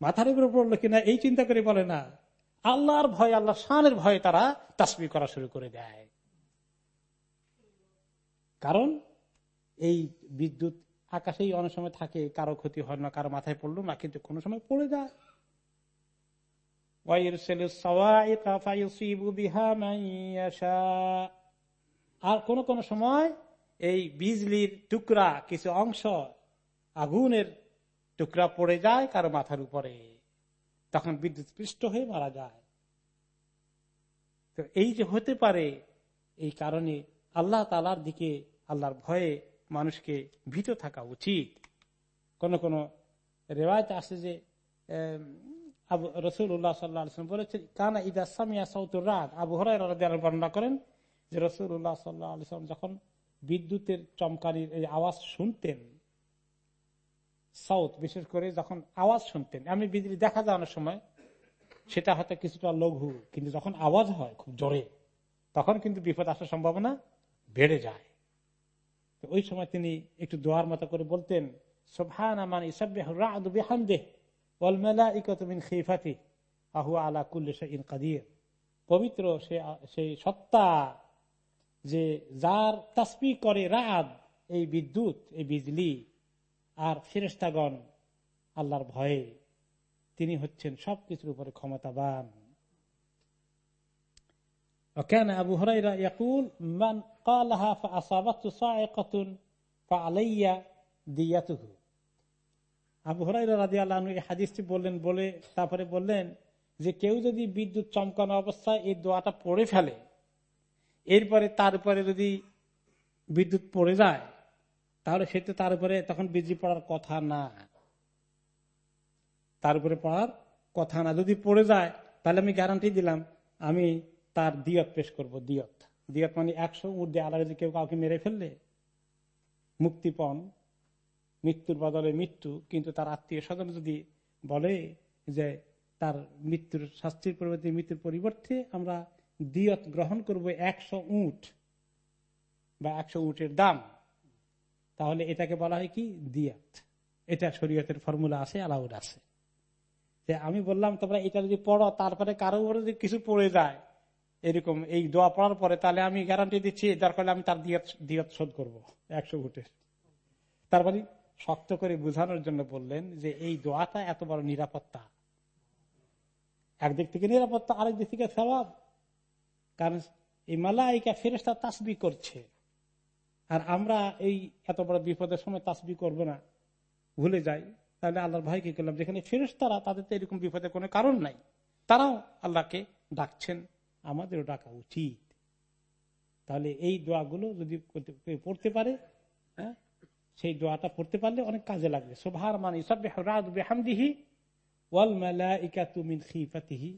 মাথার উপরে পড়ল কিনা এই চিন্তা করে বলে না, আল্লাহর ভয় আল্লাহ শানের ভয়ে তারা তাসবি করা শুরু করে দেয়। কারণ এই বিদ্যুৎ আকাশেই অনেক সময় থাকে, কারও ক্ষতি হয় না, কারও মাথায় পড়ল না, কিন্তু কোনো সময় পড়ে যায়। আর কোন কোন সময় এই বিজলির টুকরা কিছু অংশ আগুনের টুকরা পড়ে যায় কারও মাথার উপরে, তখন বিদ্যুৎ পৃষ্ঠ হয়ে মারা যায়। তো এই যে হতে পারে, এই কারণে আল্লাহ তালার দিকে, আল্লাহর ভয়ে মানুষকে ভীত থাকা উচিত। কোন কোন রেওয়ায়ত আছে যে রসুল্লাহ সাল্লাম বলেছেন, কানা ইদা সামিয়া সৌতুর রাত। আবু হরাই বর্ণনা করেন যে রসুল্লাহ সাল্লাহ যখন বিদ্যুতের চমকানির এই আওয়াজ শুনতেন, সাউথ বিশেষ করে যখন আওয়াজ শুনতেন আমি বিজলি দেখা অনেক সময়, সেটা হয়তো কিছুটা লঘু, কিন্তু যখন আওয়াজ হয় খুব জোরে, তখন কিন্তু বিপদ আসার সম্ভাবনা বেড়ে যায়। ওই সময় তিনি একটু দোয়ার মতো করে বলতেন সোভান আমান ইসাবাহামদে আহু আলা কুল্লিন কাদির পবিত্র সেই সত্তা যে যার তাসপি করে রাত এই বিদ্যুৎ এই বিজলি আর ফেরেস্তাগণ আল্লাহর ভয়ে তিনি হচ্ছেন সবকিছুর উপরে ক্ষমতাবান وكان أبو هريرة يقول من قالها فأصابته صاعقة فعلي ديته আবু হরাইরা রাজি আল্লাহ এই হাদিসটি বললেন, বলে তারপরে বললেন যে কেউ যদি বিদ্যুৎ চমকানো অবস্থায় এই দোয়াটা পড়ে ফেলে, এরপরে তার উপরে যদি বিদ্যুৎ পড়ে যায়, তাহলে সে তো তার উপরে তখন বিজলি পড়ার কথা না। তার উপরে পড়ার কথা না। যদি পড়ে যায়, তাহলে আমি গ্যারান্টি দিলাম, আমি তার দিয়ত পেশ করব, দিয়ত। দিয়ত মানে একশো ঊর্ধ্বে আলাদা কেউ কাউকে মেরে ফেললে মুক্তিপণ মৃত্যুর বদলে মৃত্যু, কিন্তু তার আত্মীয় স্বজন যদি বলে যে তার মৃত্যুর শাস্তির পরিবর্তে মৃত্যুর পরিবর্তে আমরা দিয়ত গ্রহণ করব একশো উঠ বা একশো উটের দাম, তাহলে এটাকে বলা হয় কি? দিয়াত। এটা শরীয়তের ফর্মুলা আছে, আলাউড আছে। যে আমি বললাম, তোমরা এটা যদি পড়ো, তারপরে কারও উপরে যদি কিছু পড়ে যায়, এরকম এই দোয়া পড়ার পরে, তাহলে আমি গ্যারান্টি দিচ্ছি, দরকার আমি তার দিয়ত দিয়ত শোধ করব, একশো ভোটের তারপরে শক্ত করে বোঝানোর জন্য বললেন যে এই দোয়াটা এত বড় নিরাপত্তা। একদিক থেকে নিরাপত্তা, আরেক দিক থেকে স্বভাব। কারণ এই মালাইকা ফেরেস্তা তাসবি করছে। আর আমরা এই এত বড় বিপদের সময় তাসবি করব না। ভুলে যাই। তাহলে আল্লাহর ভাই কি করলাম যেখানে ফেরেস্তারা তাদের তো এরকম বিপদের কোনো কারণ নাই। তারাও আল্লাহকে ডাকছেন, আমাদেরও ডাকা উচিত। তাহলে এই দোয়াগুলো যদি পড়তে পারে হ্যাঁ সেই দোয়াটা পড়তে পারলে অনেক কাজে লাগবে। সোভার মান ইসাবহামদিহি ওয়াল মালাইকাতু মিন খিফাতিহি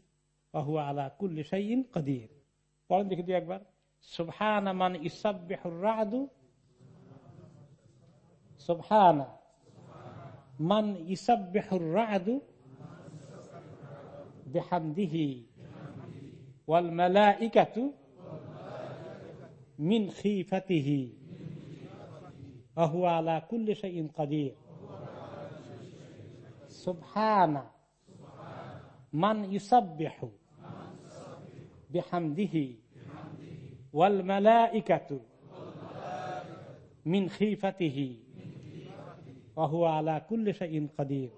ওয়া হুয়া আলা কুল্লি শাইইন কাদির। পড়েন দেখি দিই একবার। সুবহানা মান ইসাববিহুর রাদু, সুবহানা মান ইসাববিহুর রাদু বিহামদিহি ওয়াল মালাইকাতু মিন খিফাতিহি। وهو على كل شيء قدير. سبحان من يسبح بحمده والملائكة من خيفته. وهو على كل شيء قدير.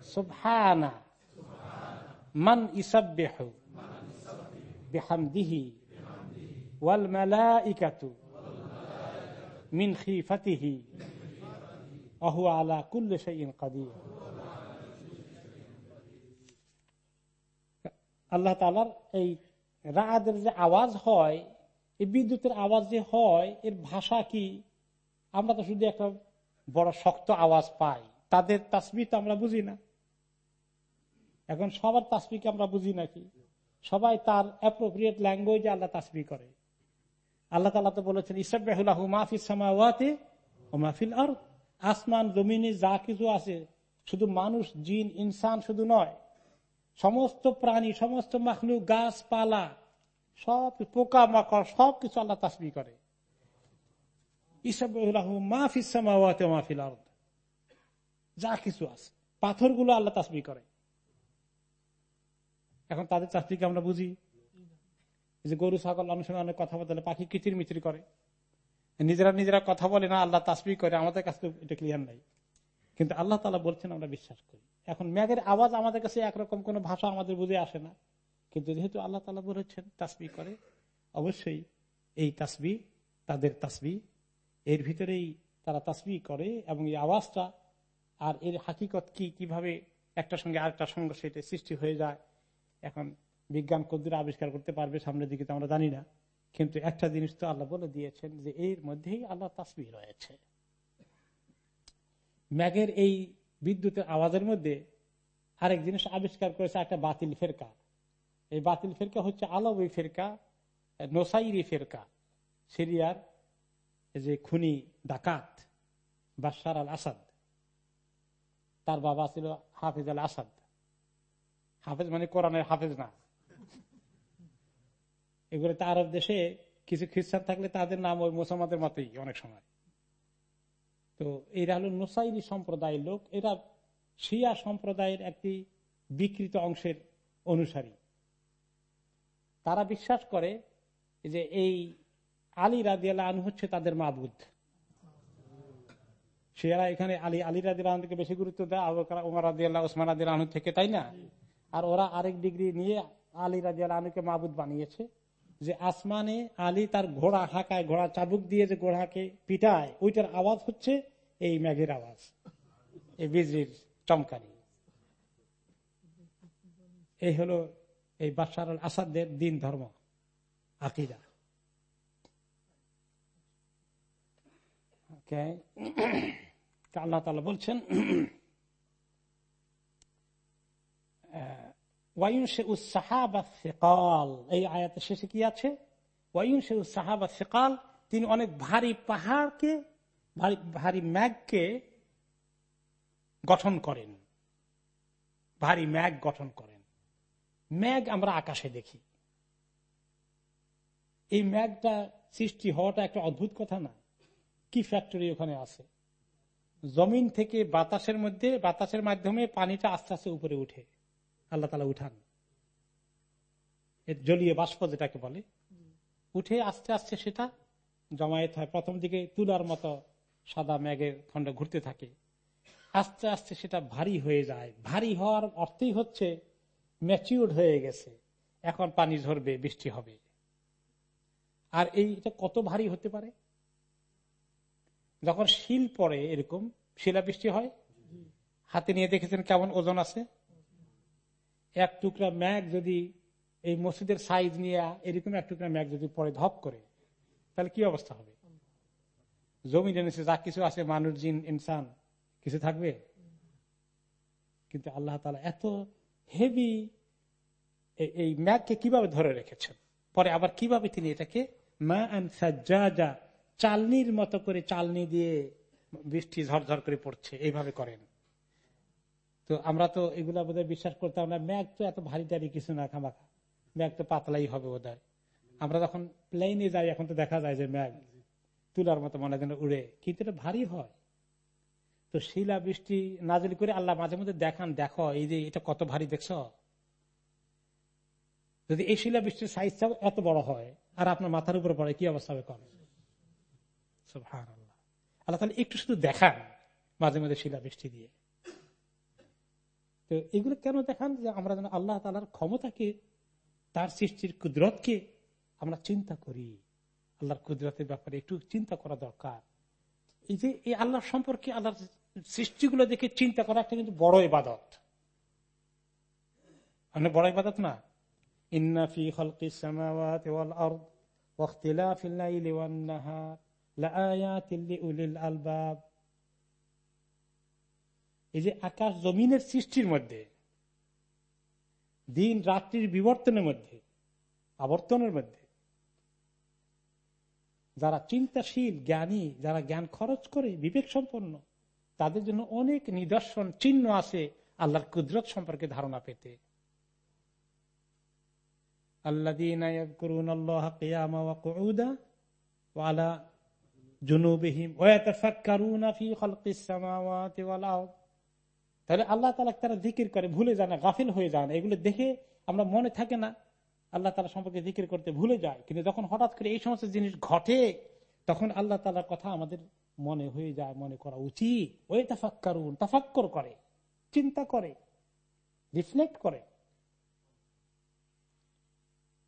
سبحان من يسبح بحمده والملائكة মিন আলা কুল্লে কাদির। আল্লাহ তালার এই রাদের যে আওয়াজ হয়, এই বিদ্যুতের আওয়াজ যে হয়, এর ভাষা কি? আমরা তো শুধু একটা বড় শক্ত আওয়াজ পাই। তাদের তাসমি তো আমরা বুঝি না। এখন সবার তাসমিকে আমরা বুঝি নাকি? সবাই তার অ্যাপ্রোপ্রিয়েট ল্যাঙ্গুয়েজে আল্লাহ তাসমি করে। আল্লাহ তালা তো বলেছেন ইসাবাহুল্লাহ ও আসমান, জমিনে যা কিছু আছে, শুধু মানুষ, জিন, ইনসান শুধু নয়, সমস্ত প্রাণী, সমস্ত মাখলু গাছপালা, সব পোকা মাকড় সব কিছু আল্লাহ তাসবি করে। যা কিছু আছে, পাথরগুলো আল্লাহ তাসবি করে। এখন তাদের চাকরিকে আমরা বুঝি। যে গরু, ছাগল অনেক অনেক কথা বলতে পাখি কিচির মিচির করে। নিজেরা নিজেরা কথা বলে না, আল্লাহ তাসবি করে, আমাদের কাছে এটা ক্লিয়ার নাই। কিন্তু আল্লাহ তালা বলছেন, আমরা বিশ্বাস করি। এখন ম্যাগের আওয়াজ আমাদের কাছে একরকম কোন ভাষা আমাদের বুঝে আসে না। কিন্তু যেহেতু আল্লাহ তালা বলেছেন তাসবি করে, অবশ্যই এই তাসবি তাদের তাসবি এর ভিতরেই তারা তাসবি করে এবং এই আওয়াজটা আর এর হাকিকত কি, কীভাবে একটা সঙ্গে আরেকটা সঙ্গে সেটা সৃষ্টি হয়ে যায়, এখন বিজ্ঞান কদ্দুর আবিষ্কার করতে পারবে সামনের দিকে তো আমরা জানি না। কিন্তু একটা জিনিস তো আল্লাহ বলে দিয়েছেন যে এর মধ্যেই আল্লাহ তাসবি রয়েছে। ম্যাগের এই বিদ্যুতের আওয়াজের মধ্যে আরেক জিনিস আবিষ্কার করেছে, একটা বাতিল ফেরকা। এই বাতিল ফেরকা হচ্ছে আলবী ফেরকা, নোসাইরি ফেরকা, সিরিয়ার যে খুনি ডাকাত বাসার আল আসাদ। তার বাবা ছিল হাফিজ আল আসাদ। হাফেজ মানে কোরআনের হাফেজ না। এগুলো তো আরব দেশে কিছু খ্রিস্টান থাকলে তাদের নাম ওই মুসলমানদের মতোই অনেক সময়। তো এরা হলো নোসাইরি সম্প্রদায়ের লোক। এরা শিয়া সম্প্রদায়ের একটি বিকৃত অংশের অনুসারী। তারা বিশ্বাস করে যে এই আলী রাদিয়াল আনু হচ্ছে তাদের মাবুদ। শিয়ারা এখানে আলী আলী রাদিয়াল আনহুকে বেশি গুরুত্ব দেয় ওমর রাদিয়াল্লাহ, ওসমান রাদিয়াল আনহু থেকে, তাই না? আর ওরা আরেক ডিগ্রি নিয়ে আলী রাজিয়াল আনুকে মাবুদ বানিয়েছে। যে আসমানে আলী তার ঘোড়া হাঁকায়, ঘোড়া চাবুক দিয়ে যে ঘোড়াকে পিটায়, ওইটার আওয়াজ হচ্ছে এই ম্যাগের আওয়াজ, এই বিজলির চমকারি এই হলো এই বাসার আসাদের দিন ধর্ম, আকিদা। আল্লাহ তালা বলছেন এই আয়াতের শেষে কি আছে? তিনি অনেক ভারী পাহাড়কে, ভারী ভারী ম্যাগকে গঠন করেন। ভারী ম্যাগ গঠন করেন। ম্যাগ আমরা আকাশে দেখি। এই ম্যাগটা সৃষ্টি হওয়াটা একটা অদ্ভুত কথা না? কি ফ্যাক্টরি ওখানে আছে? জমিন থেকে বাতাসের মধ্যে, বাতাসের মাধ্যমে পানিটা আস্তে আস্তে উপরে উঠে। আল্লাহ তালা উঠান। জলীয় বাষ্প যেটাকে বলে। উঠে আস্তে আস্তে সেটা জমায়েত হয়। প্রথম দিকে তুলার মতো সাদা ম্যাগের খন্ড ঘুরতে থাকে। আস্তে আস্তে সেটা ভারী হয়ে যায়। ভারী হওয়ার অর্থই হচ্ছে ম্যাচিউর হয়ে গেছে। এখন পানি ঝরবে, বৃষ্টি হবে। আর এইটা কত ভারী হতে পারে? যখন শিল পরে এরকম শিলা বৃষ্টি হয়। হাতে নিয়ে দেখেছেন কেমন ওজন আছে? এক টুকরা ম্যাগ যদি এই মসজিদের সাইজ নিয়ে, এরকম এক টুকরা ম্যাগ যদি পরে ধপ করে, তাহলে কি অবস্থা হবে? জমিনে নিচে যা কিছু আছে, মানুষ, জিন, ইনসান, কিছু থাকবে? কিন্তু আল্লাহ তালা এত হেভি এই ম্যাগকে কীভাবে ধরে রেখেছেন? পরে আবার কীভাবে তিনি এটাকে মা চালনির মতো করে চালনি দিয়ে বৃষ্টি ঝরঝর করে পড়ছে, এইভাবে করেন। তো আমরা তো এগুলা বোধহয় বিশ্বাস করতাম না। ম্যাগ তো এত ভারী টারি কিছু না খামাখা। ম্যাগ তো পাতলাই হবে বোধ আমরা যখন প্লেনে যাই, এখন তো দেখা যায় যে ম্যাগ তুলার মতো মনে যেন উড়ে। কিন্তু এটা ভারী হয়। তো শিলা, বৃষ্টি নাজল করে আল্লাহ মাঝে মধ্যে দেখান, দেখো, এই যে এটা কত ভারী দেখছ? যদি এই শিলা, বৃষ্টির সাইজটাও এত বড় হয়, আর আপনার মাথার উপরে পড়ে, কি অবস্থা হবে কম আল্লাহ আল্লাহ তাহলে একটু শুধু দেখান মাঝে মাঝে শিলা, বৃষ্টি দিয়ে। এগুলো কেন দেখান যে আমরা যেন আল্লাহ তালার ক্ষমতাকে, তার সৃষ্টির কুদরতকে আমরা চিন্তা করি? আল্লাহর কুদরতের ব্যাপারে একটু চিন্তা করা দরকার। এই যে, এই আল্লাহ সম্পর্কে আল্লাহর সৃষ্টিগুলো দেখে চিন্তা করা একটা কিন্তু বড় ইবাদত। মানে বড় ইবাদত না? আলবাব। এই যে আকাশ জমিনের সৃষ্টির মধ্যে, দিন রাত্রির বিবর্তনের মধ্যে, আবর্তনের মধ্যে, যারা চিন্তাশীল, জ্ঞানী, যারা জ্ঞান খরচ করে, বিবেক সম্পন্ন, তাদের জন্য অনেক নিদর্শন, চিহ্ন আছে আল্লাহর কুদরত সম্পর্কে ধারণা পেতে। আল্লাহ তাহলে আল্লাহ তালা তারা জিকির করে, ভুলে যায় না, গাফিল হয়ে যায় না। এগুলো দেখে আমরা মনে থাকে না, আল্লাহ তালা সম্পর্কে জিকির করতে ভুলে যায়। কিন্তু যখন হঠাৎ করে এই সমস্ত জিনিস ঘটে, তখন আল্লাহ তালার কথা আমাদের মনে হয়ে যায়, মনে করা উচিত। ওই তাফাক্কারুন, তাফাক্কর করে, চিন্তা করে, রিফ্লেক্ট করে।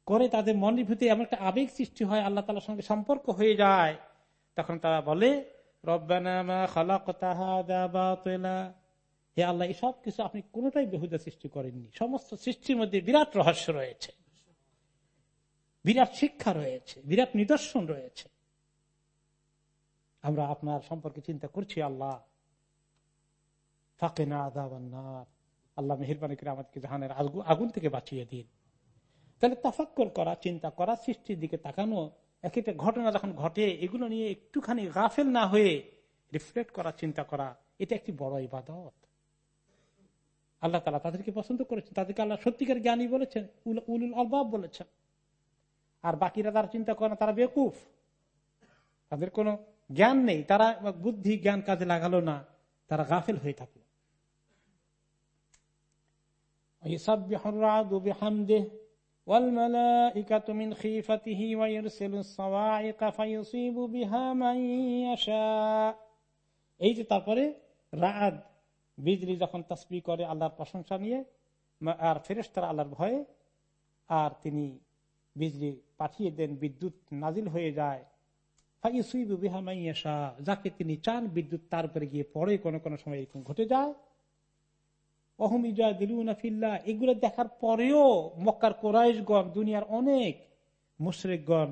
করে তাদের মনের ভিতরে এমন একটা আবেগ সৃষ্টি হয়, আল্লাহ তালার সঙ্গে সম্পর্ক হয়ে যায়। তখন তারা বলে হে আল্লাহ এসব কিছু আপনি কোনটাই বেহুদা সৃষ্টি করেননি। সমস্ত সৃষ্টির মধ্যে বিরাট রহস্য রয়েছে। বিরাট শিক্ষা রয়েছে, বিরাট নিদর্শন রয়েছে। আমরা আপনার সম্পর্কে চিন্তা করছি, আল্লাহ। ফাঁকে না আদাবান্নার আল্লাহ মেহরবানি করে আমাদেরকে জাহানের আগুন থেকে বাঁচিয়ে দিন। তাহলে তাফাক্কর করা, চিন্তা করা, সৃষ্টির দিকে তাকানো, এক একটা ঘটনা যখন ঘটে, এগুলো নিয়ে একটুখানি গাফেল না হয়ে রিফ্লেক্ট করা, চিন্তা করা, এটা একটি বড় ইবাদত। আল্লাহ তালা তাদেরকে পছন্দ করেছেন। তাদেরকে আল্লাহ সত্যিকার জ্ঞানী বলেছেন উলুল অলবাব বলেছেন। আর বাকিরা তারা চিন্তা করে না, তারা বেকুফ। তাদের কোনো জ্ঞান নেই। তারা বুদ্ধি জ্ঞান কাজে লাগালো না। তারা গাফেল হয়ে থাকল। এই যে তারপরে রাত বিজলি যখন তসবি করে আল্লাহর প্রশংসা নিয়ে আর ফেরেস তারা আল্লাহর ভয়ে, আর তিনি বিজলি পাঠিয়ে দেন, বিদ্যুৎ নাজিল হয়ে যায়। যাকে তিনি চান বিদ্যুৎ তার উপরে গিয়ে পড়ে, কোনো কোনো সময় এরকম ঘটে যায়। এগুলো দেখার পরেও মক্কার কোরাইশগণ, দুনিয়ার অনেক মুশরেকগণ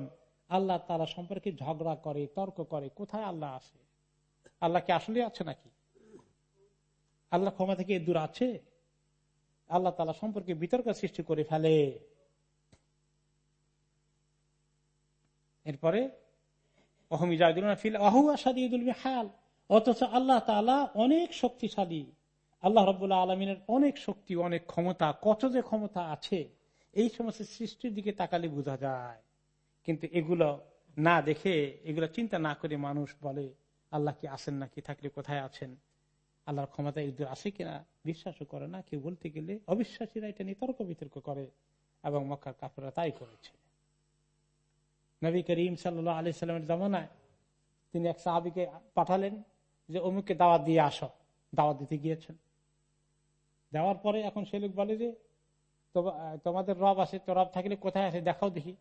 আল্লাহ তালা সম্পর্কে ঝগড়া করে, তর্ক করে, কোথায় আল্লাহ আসে? আল্লাহ কি আসলে আছে নাকি? আল্লাহ ক্ষমা থেকে দূর আছে? আল্লাহ তালা সম্পর্কে বিতর্ক সৃষ্টি করে ফেলে। এরপরে অথচ আল্লাহ তালা অনেক শক্তিশালী। আল্লাহ রবাহ আলমিনের অনেক শক্তি, অনেক ক্ষমতা, কত যে ক্ষমতা আছে, এই সমস্ত সৃষ্টির দিকে তাকালে বোঝা যায়। কিন্তু এগুলো না দেখে, এগুলো চিন্তা না করে মানুষ বলে, আল্লাহ কি আসেন নাকি? থাকলে কোথায় আছেন? আল্লাহর ক্ষমতা এদের আছে কিনা বিশ্বাসও করে না। কেউ বলতে গেলে অবিশ্বাসীরা এটা নিয়ে তর্ক বিতর্ক করে এবং মক্কার কাপড়রা তাই করেছে। নবী করিম সাল্লা আলি সাল্লামের জমানায় তিনি এক সাহাবিকে পাঠালেন যে, অমুককে দাওয়াত দিয়ে আসো। দাওয়াত দিতে গিয়েছেন। দেওয়ার পরে এখন সে লোক বলে যে তোমাদের রব আছে, তো রব থাকলে কোথায় আছে দেখাও দেখি।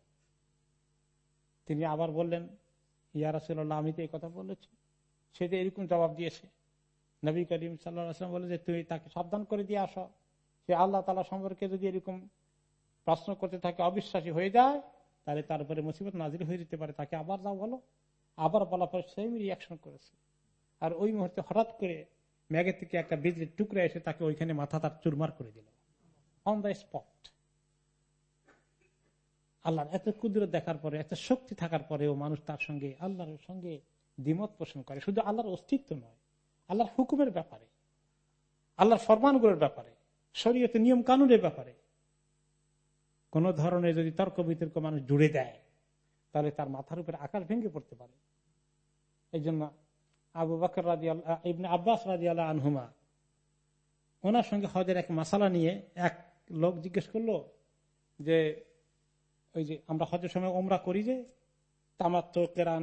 তিনি আবার বললেন ইয়ারাসুল্লাহ আমি তো এই কথা বলেছি। সে যে এরকম জবাব দিয়েছে। নবী করিম সাল্লাম বলে যে তুই তাকে সাবধান করে দিয়ে আস। সে আল্লাহ তালা সম্পর্কে যদি এরকম প্রশ্ন করতে থাকে, অবিশ্বাসী হয়ে যায়, তাহলে তারপরে মুসিবত নাজির হয়ে যেতে পারে। তাকে আবার যাও বলো। আবার বলা পরে সেম রিয়াকশন করেছে। আর ওই মুহূর্তে হঠাৎ করে ম্যাগের থেকে একটা বিজলির টুকরা এসে তাকে ওইখানে মাথা তার চুরমার করে দিল। অন দ্য স্পট আল্লাহর এত কুদরত দেখার পরে, এত শক্তি থাকার পরেও মানুষ তার সঙ্গে, আল্লাহর সঙ্গে দ্বিমত পোষণ করে। শুধু আল্লাহর অস্তিত্ব নয় আল্লাহর হুকুমের ব্যাপারে, আল্লাহর ফরমানগুলোর ব্যাপারে শরীয়তে নিয়ম কানুনের ব্যাপারে। কোন ধরনের যদি তর্ক বিতর্ক মানুষ জুড়ে দেয়, তাহলে তার মাথার উপরে আকাশ ভেঙে পড়তে পারে। এই জন্য আবু বাকর রাজি ইবনে আব্বাস রাজি আল্লাহ আনহুমা, ওনার সঙ্গে হজের এক মাসালা নিয়ে এক লোক জিজ্ঞেস করল যে, ওই যে আমরা হজের সময় ওমরা করি যে তামার তো কেরান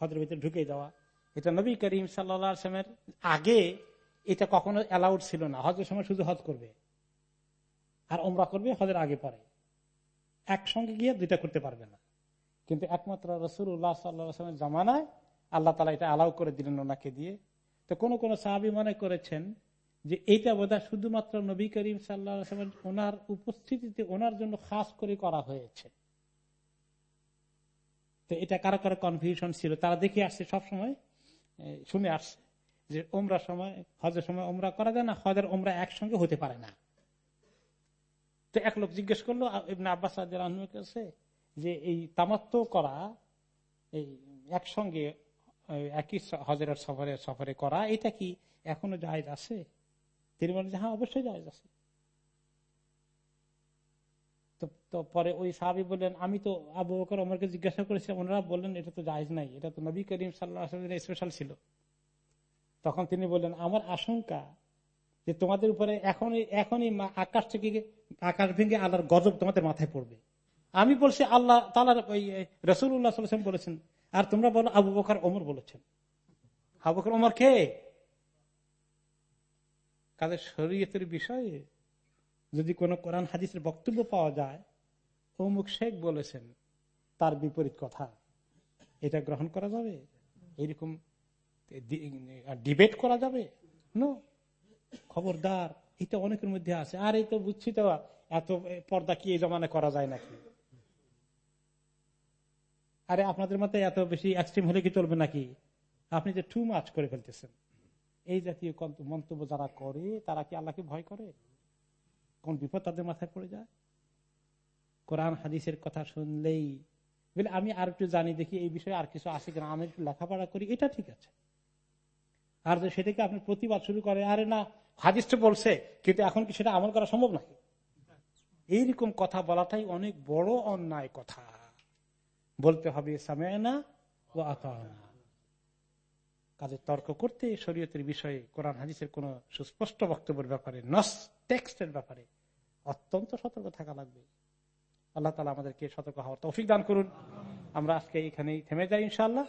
হজের ভিতরে ঢুকে যাওয়া এটা নবী করিম সাল্লামের আগে এটা কখনো অ্যালাউড ছিল না। হজের সময় শুধু হজ করবে। আর ওমরা করবে, হজের আগে পরে। একসঙ্গে গিয়ে দুইটা করতে পারবে না। কিন্তু একমাত্র রসুল্লাহ সাল্লামের জামানায় আল্লাহ তালা এটা অ্যালাউ করে দিলেন ওনাকে দিয়ে। তো কোন কোন সাহাবি মনে করেছেন যে এইটা বোধ শুধুমাত্র নবী করিম সাল্লাহ ওনার উপস্থিতিতে ওনার জন্য খাস করে করা হয়েছে। তো এটা কারও কারও কনফিউশন ছিল। তারা দেখে আসছে সবসময় শুনে আসছে যে ওমরা সময়, হজের সময় ওমরা করা যায় না, হজের ওমরা একসঙ্গে হতে পারে না। তো এক লোক জিজ্ঞেস করল ইবনে আব্বাস কাছে যে এই তামাত্ম করা, এই একসঙ্গে একই হজরের সফরে সফরে করা, এটা কি এখনও জায়জ আছে? তিনি বলেন যে হ্যাঁ অবশ্যই জায়জ আছে। তো পরে ওই সাহাবি বললেন, আমি তো আবু বকর অমরকে জিজ্ঞাসা করেছি, ওনারা বললেন, এটা তো জায়জ নাই, এটা তো নবী করিম সাল্লাহ স্পেশাল ছিল। তখন তিনি বললেন, আমার আশঙ্কা যে তোমাদের উপরে এখনই এখনই আকাশ থেকে, আকাশ ভেঙে আল্লাহর গজব তোমাদের মাথায় পড়বে। আমি বলছি, আল্লাহ তালার ওই রসুল্লাহ বলেছেন, আর তোমরা বলো, আবু বকর ওমর বলেছেন। আবু বকর ওমর কে? কাদের শরীয়তের বিষয়ে? যদি কোন কোরআন হাদিসের বক্তব্য পাওয়া যায়, অমুক শেখ বলেছেন, তার বিপরীত কথা। এটা গ্রহণ করা যাবে? এরকম ডিবেট করা যাবে? নো। খবরদার, এটা অনেকের মধ্যে আছে। আর এই তো বুঝছি তো, এত পর্দা কি এই জমানে করা যায় নাকি? আরে আপনাদের মতে এত বেশি এক্সট্রিম হলে কি চলবে নাকি? আপনি যে টু মাছ করে ফেলতেছেন। এই জাতীয় মন্তব্য যারা করে, তারা কি আল্লাহকে ভয় করে? কোন বিপদ তাদের মাথায় পড়ে যায়? কোরআন, হাদিসের কথা শুনলেই। বলে, আমি আর একটু জানি, দেখি এই বিষয়ে আর কিছু আছে কিনা, আমি একটু লেখাপড়া করি, এটা ঠিক আছে। আর সেটাকে আপনি প্রতিবাদ শুরু করে, আরে না হাদিস তো বলছে, কিন্তু এখন কি সেটা আমল করা সম্ভব নাকি? এইরকম কথা বলাটাই অনেক বড় অন্যায় কথা। বলতে হবে সামেনা ও আতানা কাজে তর্ক করতে, শরীয়তের বিষয়ে কোরআন, হাদিসের কোন সুস্পষ্ট বক্তব্যের ব্যাপারে, নস, টেক্সটের ব্যাপারে অত্যন্ত সতর্ক থাকা লাগবে। আল্লাহ তালা আমাদেরকে সতর্ক হওয়ার তৌফিক দান করুন। আমরা আজকে এখানেই থেমে যাই ইনশাল্লাহ